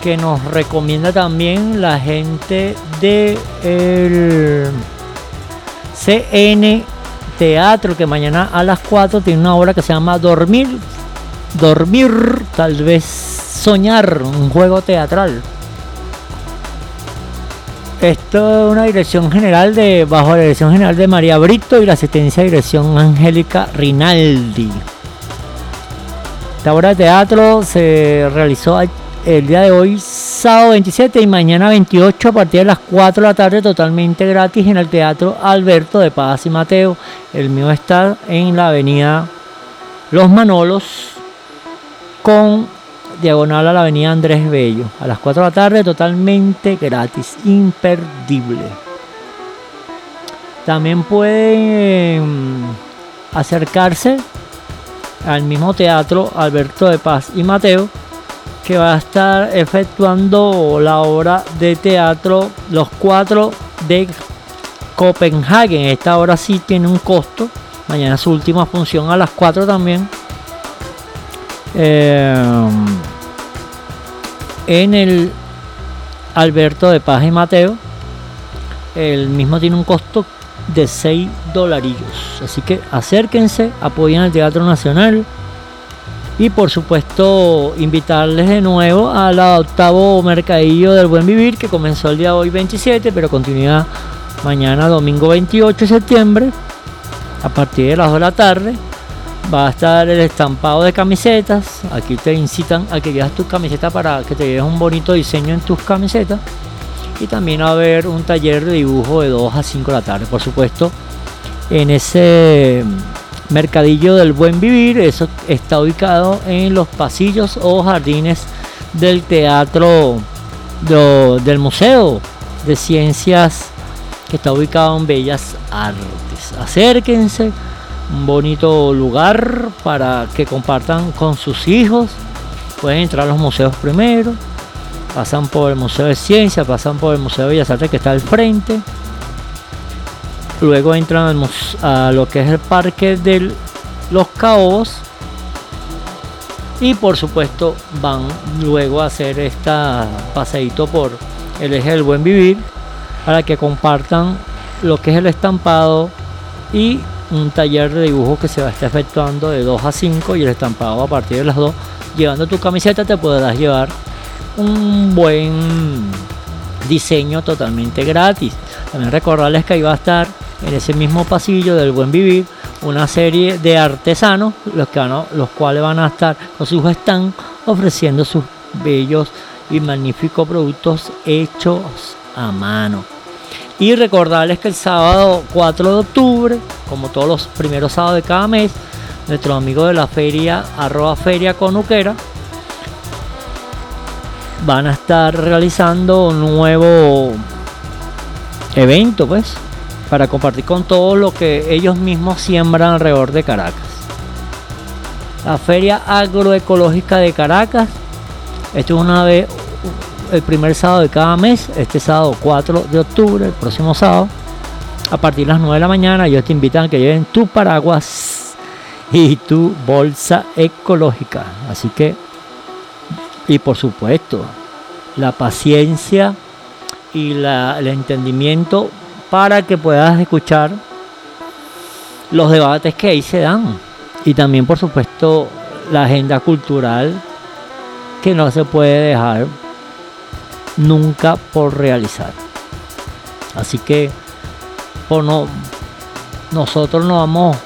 que nos recomienda también la gente de el CN Teatro, que mañana a las 4 tiene una obra que se llama Dormir, Dormir, tal vez soñar, un juego teatral. Esto es una dirección general de, bajo la dirección general de María Brito y la asistencia de dirección Angélica Rinaldi. Esta obra de teatro se realizó el día de hoy, sábado 27 y mañana 28 a partir de las 4 de la tarde totalmente gratis en el Teatro Alberto de Paz y Mateo. El mío está en la avenida Los Manolos con diagonal a la avenida Andrés Bello. A las 4 de la tarde totalmente gratis, imperdible. También pueden acercarse al mismo teatro Alberto de Paz y Mateo que va a estar efectuando la obra de teatro Los Cuatro de Copenhagen. Esta obra sí tiene un costo. Mañana su última función a las 4 también. Eh, en el Alberto de Paz y Mateo. El mismo tiene un costo de 6 dolarillos. Así que acérquense, apoyen al Teatro Nacional. Y por supuesto, invitarles de nuevo al octavo mercadillo del buen vivir que comenzó el día hoy 27, pero continúa mañana domingo 28 de septiembre a partir de las 2 de la tarde. Va a estar el estampado de camisetas. Aquí te incitan a que lleves tus camisetas para que te lleves un bonito diseño en tus camisetas. Y también va a haber un taller de dibujo de 2 a 5 de la tarde. Por supuesto, en ese Mercadillo del Buen Vivir, eso está ubicado en los pasillos o jardines del teatro del Museo de Ciencias que está ubicado en Bellas Artes. Acérquense, un bonito lugar para que compartan con sus hijos. Pueden entrar a los museos primero, pasan por el Museo de Ciencias, pasan por el Museo de Bellas Artes que está al frente Luego entran a lo que es el parque de los caos. Y por supuesto van luego a hacer esta paseíto por el eje del buen vivir para que compartan lo que es el estampado y un taller de dibujo que se va a estar efectuando de 2 a 5 y el estampado a partir de las 2. Llevando tu camiseta te podrás llevar un buen diseño totalmente gratis. También recordarles que ahí va a estar en ese mismo pasillo del buen vivir una serie de artesanos los, que los cuales van a estar con sus están ofreciendo sus bellos y magníficos productos hechos a mano. Y recordarles que el sábado 4 de octubre, como todos los primeros sábados de cada mes, nuestros amigos de la feria, arroba feria conuquera, van a estar realizando un nuevo evento, pues, para compartir con todos lo que ellos mismos siembran alrededor de Caracas. La Feria Agroecológica de Caracas. Esto es una el primer sábado de cada mes, este sábado 4 de octubre, el próximo sábado, a partir de las 9 de la mañana, ellos te invitan a que lleven tu paraguas y tu bolsa ecológica. Así que, y por supuesto, la paciencia y el entendimiento para que puedas escuchar los debates que ahí se dan. Y también, por supuesto, la agenda cultural que no se puede dejar nunca por realizar. Así que por no, nosotros nos vamos,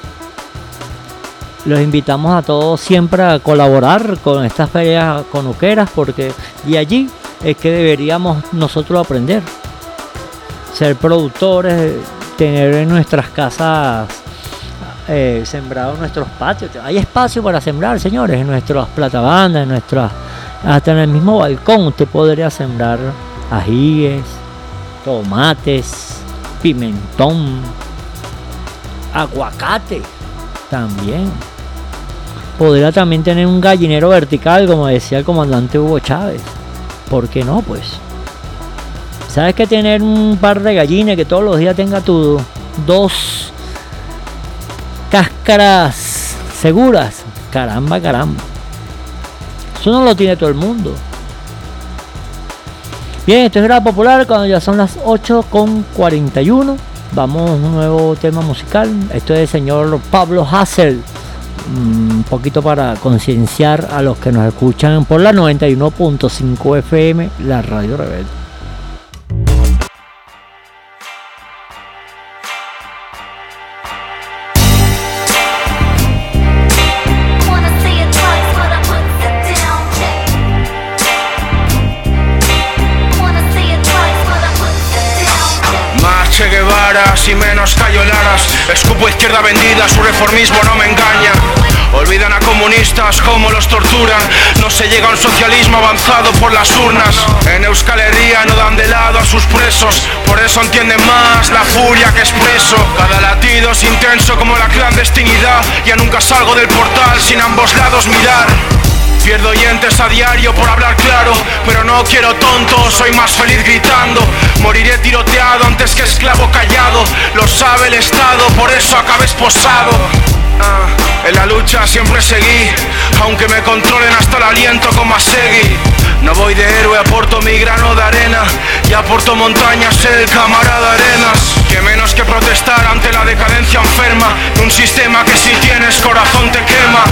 los invitamos a todos siempre a colaborar con estas ferias conuqueras porque de allí es que deberíamos nosotros aprender ser productores, tener en nuestras casas eh, sembrado nuestros patios. Hay espacio para sembrar, señores, en nuestras platabandas, en nuestras, hasta en el mismo balcón usted podría sembrar ajíes, tomates, pimentón, aguacate también. podría también tener un gallinero vertical, como decía el comandante Hugo Chávez. ¿Por qué no? Pues. ¿Sabes que tener un par de gallines que todos los días tenga tu dos cáscaras seguras? Caramba, caramba. Eso no lo tiene todo el mundo. Bien, esto es Grado Popular cuando ya son las 8.41. Vamos a un nuevo tema musical. Esto es el señor Pablo Hassel. Mm, Un poquito para concienciar a los que nos escuchan por la 91.5 FM, la Radio Rebelde. Laras Escupo izquierda vendida, su reformismo no me engaña. Olvidan a comunistas como los torturan No se llega a un socialismo avanzado por las urnas. En Euskal no dan de lado a sus presos. Por eso entienden más la furia que expreso. Cada latido es intenso como la clandestinidad. Ya nunca salgo del portal sin ambos lados mirar Pierdo oyentes a diario por hablar claro, pero no quiero tonto, soy más feliz gritando. Moriré tiroteado antes que esclavo callado, lo sabe el Estado, por eso acabé esposado. Ah, en la lucha siempre seguí, aunque me controlen hasta el aliento como a Segui. No voy de héroe, aporto mi grano de arena y aporto montañas el camarada Arenas. Que menos que protestar ante la decadencia enferma de un sistema que si tienes corazón te quema.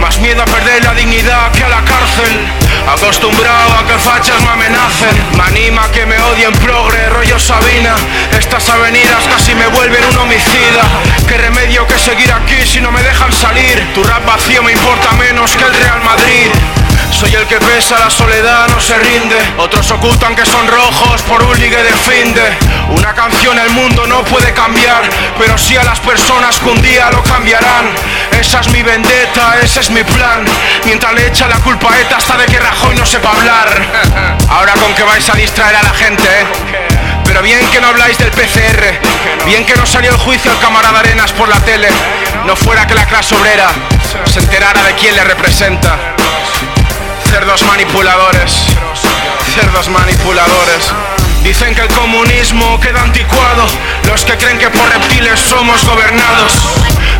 Más miedo a perder la dignidad que a la cárcel. Acostumbrado a que fachas me amenacen. Me anima que me odien progre, rollo Sabina. Estas avenidas casi me vuelven un homicida. ¿Qué remedio que seguir aquí si no me dejan salir? Tu rap vacío me importa menos que el Real Madrid. Soy el que pesa, la soledad no se rinde. Otros ocultan que son rojos por un ligue de finde. Una canción el mundo no puede cambiar, pero sí a las personas que un día lo cambiarán. Esa es mi vendetta, ese es mi plan. Mientras le echa la culpa a ETA hasta de que Rajoy no sepa hablar. Ahora con que vais a distraer a la gente, ¿eh? Pero bien que no habláis del PCR, bien que no salió el juicio al camarada Arenas por la tele, no fuera que la clase obrera se enterara de quién le representa. Cerdos manipuladores, cerdos manipuladores. Dicen que el comunismo queda anticuado, los que creen que por reptiles somos gobernados.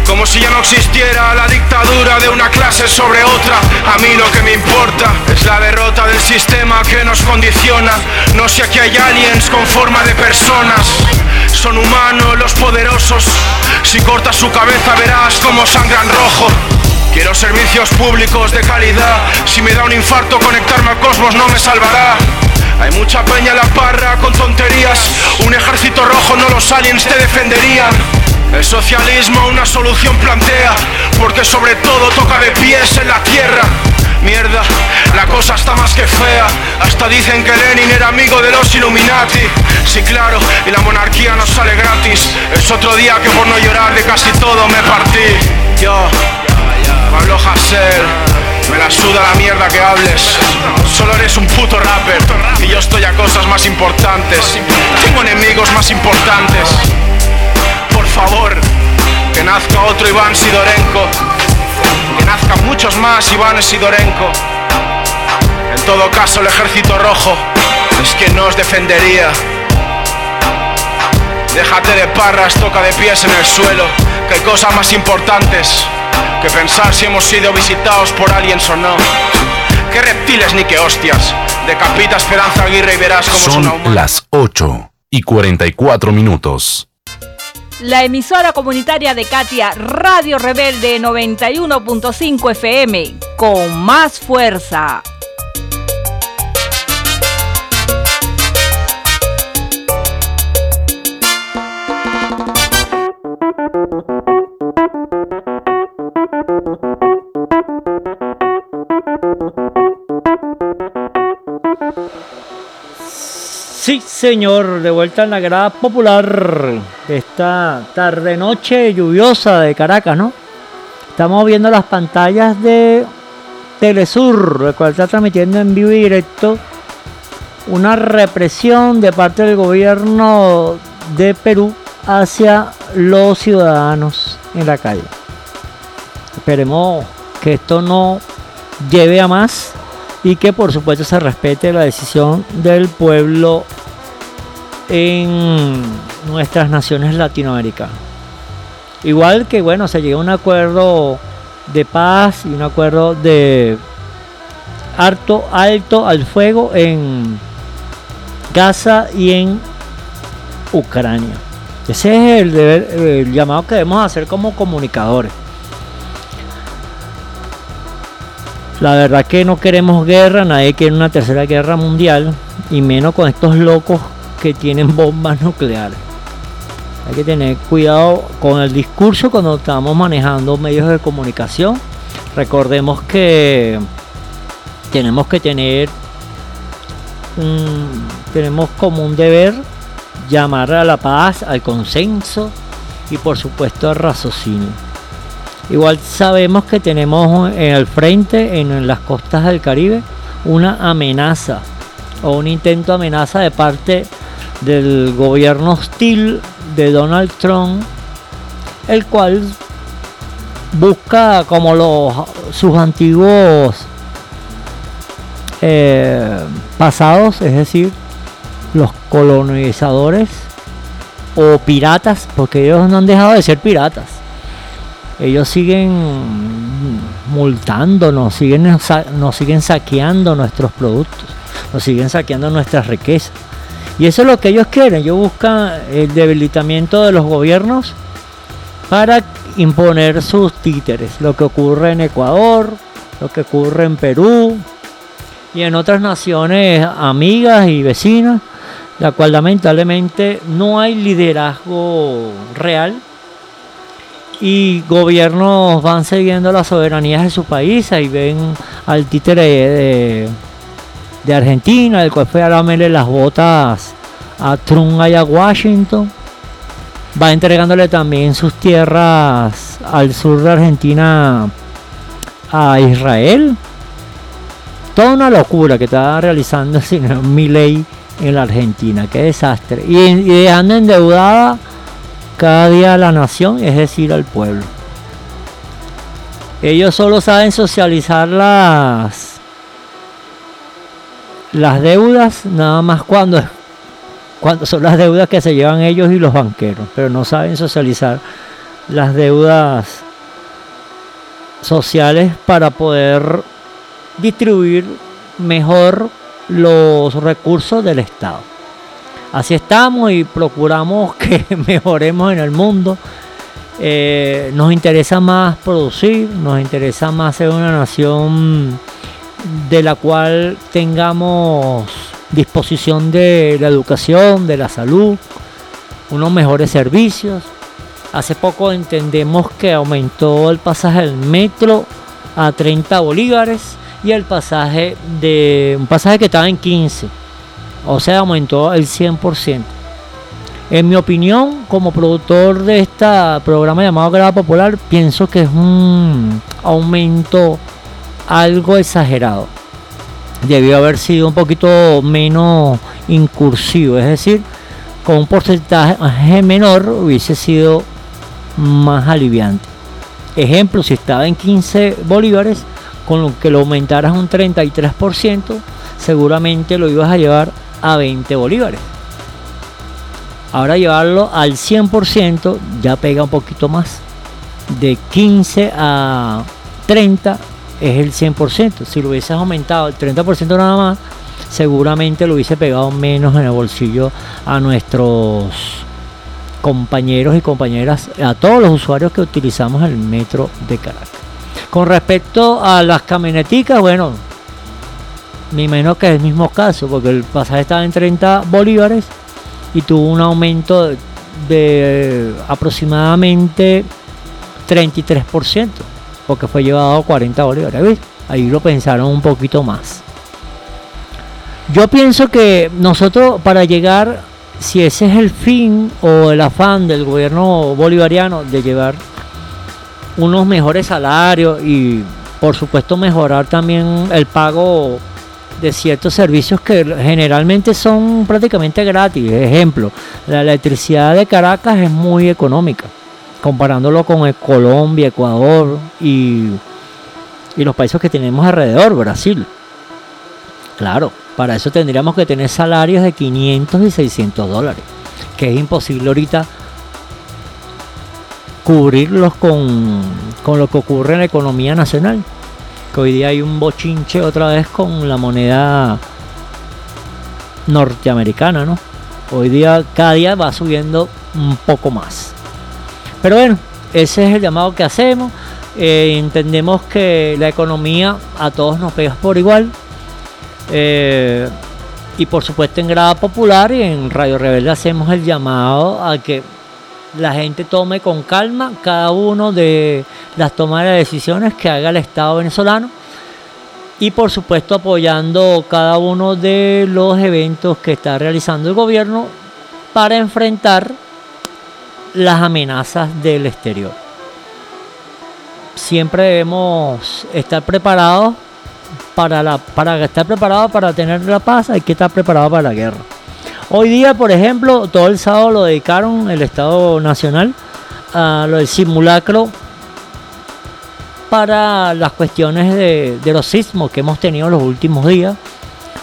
Como si ya no existiera la dictadura de una clase sobre otra. A mí lo que me importa es la derrota del sistema que nos condiciona. No sé aquí hay aliens con forma de personas. Son humanos los poderosos. Si cortas su cabeza verás cómo sangran rojo. Quiero servicios públicos de calidad. Si me da un infarto, conectarme al cosmos no me salvará. Hay mucha peña en la parra con tonterías. Un ejército rojo, no los aliens te defenderían. El socialismo una solución plantea, porque sobre todo toca de pies en la tierra. Mierda, la cosa está más que fea. Hasta dicen que Lenin era amigo de los Illuminati. Sí, claro, y la monarquía no sale gratis. Es otro día que por no llorar de casi todo me partí. Yo, Pablo Hassel, me la suda la mierda que hables. Solo eres un puto rapper y yo estoy a cosas más importantes. Tengo enemigos más importantes. Por favor, que nazca otro Iván Sidorenko. Que nazcan muchos más Iván Sidorenko. En todo caso, el ejército rojo es quien nos defendería. Déjate de parras, toca de pies en el suelo. Que hay cosas más importantes que pensar si hemos sido visitados por aliens o no. Qué reptiles ni qué hostias. Decapita Esperanza Aguirre y verás cómo una Son las 8 y 44 minutos. La emisora comunitaria de Katia, Radio Rebelde 91.5 FM, con más fuerza. Sí, señor, de vuelta en la grada popular esta tarde-noche lluviosa de Caracas, ¿no? Estamos viendo las pantallas de Telesur, el cual está transmitiendo en vivo y directo una represión de parte del gobierno de Perú hacia los ciudadanos en la calle. Esperemos que esto no lleve a más y que por supuesto se respete la decisión del pueblo en nuestras naciones latinoamericanas. Igual que bueno, se llegó a un acuerdo de paz y un acuerdo de alto, alto al fuego en Gaza y en Ucrania. Ese es el llamado que debemos hacer como comunicadores. La verdad que no queremos guerra, nadie quiere una tercera guerra mundial, y menos con estos locos que tienen bombas nucleares. Hay que tener cuidado con el discurso cuando estamos manejando medios de comunicación. Recordemos que tenemos que tener tenemos como un deber llamar a la paz, al consenso y por supuesto al raciocinio. Igual sabemos que tenemos en el frente, en las costas del Caribe, una amenaza o un intento de amenaza de parte del gobierno hostil de Donald Trump, el cual busca como los sus antiguos eh, pasados, es decir, los colonizadores o piratas, porque ellos no han dejado de ser piratas. Ellos siguen multándonos, siguen, nos siguen saqueando nuestros productos, nos siguen saqueando nuestras riquezas. Y eso es lo que ellos quieren. Ellos buscan el debilitamiento de los gobiernos para imponer sus títeres. Lo que ocurre en Ecuador, lo que ocurre en Perú y en otras naciones amigas y vecinas, la cual lamentablemente no hay liderazgo real y gobiernos van siguiendo las soberanías de su país y ven al títere de, de Argentina, el cual fue a darle las botas a Trump allá a Washington. Va entregándole también sus tierras al sur de Argentina a Israel. Toda una locura que está realizando el señor en la Argentina. Qué desastre. Y, y dejando endeudada cada día a la nación, es decir, al pueblo. Ellos solo saben socializar las las deudas nada más cuando, cuando son las deudas que se llevan ellos y los banqueros, pero no saben socializar las deudas sociales para poder distribuir mejor los recursos del Estado. Así estamos y procuramos que mejoremos en el mundo. Eh, nos interesa más producir, nos interesa más ser una nación de la cual tengamos disposición de la educación, de la salud, unos mejores servicios. Hace poco entendemos que aumentó el pasaje del metro a 30 bolívares y el pasaje de un pasaje que estaba en 15. O sea, aumentó el 100%. En mi opinión, como productor de este programa llamado Grada Popular, pienso que es un aumento algo exagerado. Debió haber sido un poquito menos incursivo, es decir, con un porcentaje menor hubiese sido más aliviante. Ejemplo, si estaba en 15 bolívares, con lo que lo aumentaras un 33%, seguramente lo ibas a llevar a 20 bolívares. Ahora llevarlo al 100% ya pega un poquito más. De 15 a 30 es el 100%. Si lo hubieses aumentado el 30% nada más, seguramente lo hubiese pegado menos en el bolsillo a nuestros compañeros y compañeras, a todos los usuarios que utilizamos el metro de Caracas. Con respecto a las camioneticas, bueno, ni menos que es el mismo caso, porque el pasaje estaba en 30 bolívares y tuvo un aumento de aproximadamente 33% porque fue llevado a 40 bolívares. Ahí lo pensaron un poquito más. Yo pienso que nosotros para llegar, si ese es el fin o el afán del gobierno bolivariano de llevar unos mejores salarios y por supuesto mejorar también el pago de ciertos servicios que generalmente son prácticamente gratis. Ejemplo, la electricidad de Caracas es muy económica comparándolo con Colombia, Ecuador y y los países que tenemos alrededor, Brasil. Claro, para eso tendríamos que tener salarios de 500 y 600 dólares, que es imposible ahorita cubrirlos con, con lo que ocurre en la economía nacional. Que hoy día hay un bochinche otra vez con la moneda norteamericana, ¿no? Hoy día cada día va subiendo un poco más. Pero bueno, ese es el llamado que hacemos. Eh, entendemos que la economía a todos nos pega por igual. Eh, y por supuesto en Grada Popular y en Radio Rebelde hacemos el llamado a que la gente tome con calma cada uno de las tomas de decisiones que haga el Estado venezolano y por supuesto apoyando cada uno de los eventos que está realizando el gobierno para enfrentar las amenazas del exterior. Siempre debemos estar preparados para, la, para estar preparados para tener la paz, hay que estar preparados para la guerra. Hoy día, por ejemplo, todo el sábado lo dedicaron el Estado Nacional a lo del simulacro para las cuestiones de, los sismos que hemos tenido los últimos días.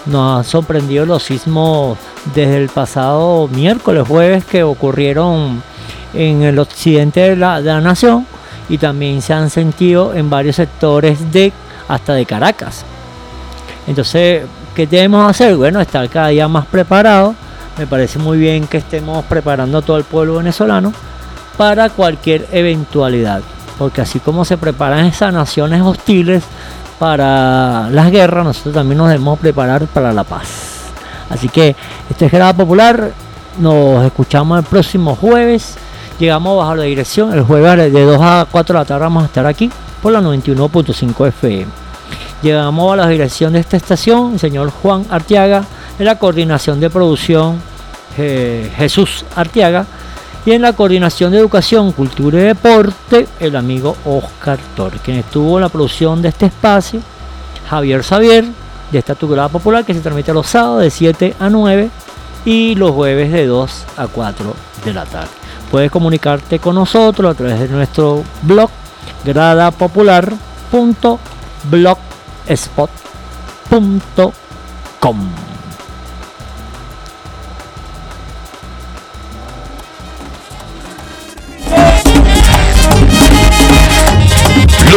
Nos han sorprendido los sismos desde el pasado miércoles, jueves, que ocurrieron en el occidente de la, de la nación y también se han sentido en varios sectores de hasta de Caracas. Entonces, ¿qué debemos hacer? Bueno, estar cada día más preparados. Me parece muy bien que estemos preparando a todo el pueblo venezolano para cualquier eventualidad. Porque así como se preparan esas naciones hostiles para las guerras, nosotros también nos debemos preparar para la paz. Así que este es Grada Popular. Nos escuchamos el próximo jueves. Llegamos bajo la dirección. El jueves de 2 a 4 de la tarde vamos a estar aquí por la 91.5 FM. Llegamos a la dirección de esta estación, el señor Juan Arteaga, en la coordinación de producción eh, Jesús Arteaga y en la coordinación de educación, cultura y deporte el amigo Oscar Torres, quien estuvo en la producción de este espacio, Javier Xavier, de esta Grada Popular que se transmite los sábados de 7 a 9 y los jueves de 2 a 4 de la tarde. Puedes comunicarte con nosotros a través de nuestro blog gradapopular.blogspot.com.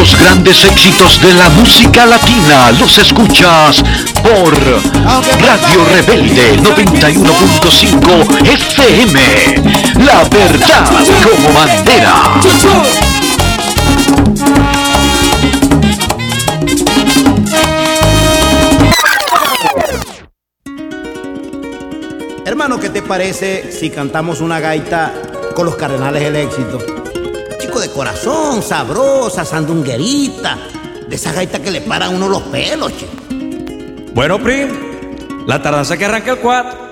Los grandes éxitos de la música latina los escuchas por Radio Rebelde 91.5 FM. La verdad como bandera. Hermano, ¿qué te parece si cantamos una gaita con los Cardenales del Éxito? Corazón, sabrosa, sandunguerita, de esa gaita que le paran uno los pelos, chico. Bueno, Prim, la tardanza que arranca el 4.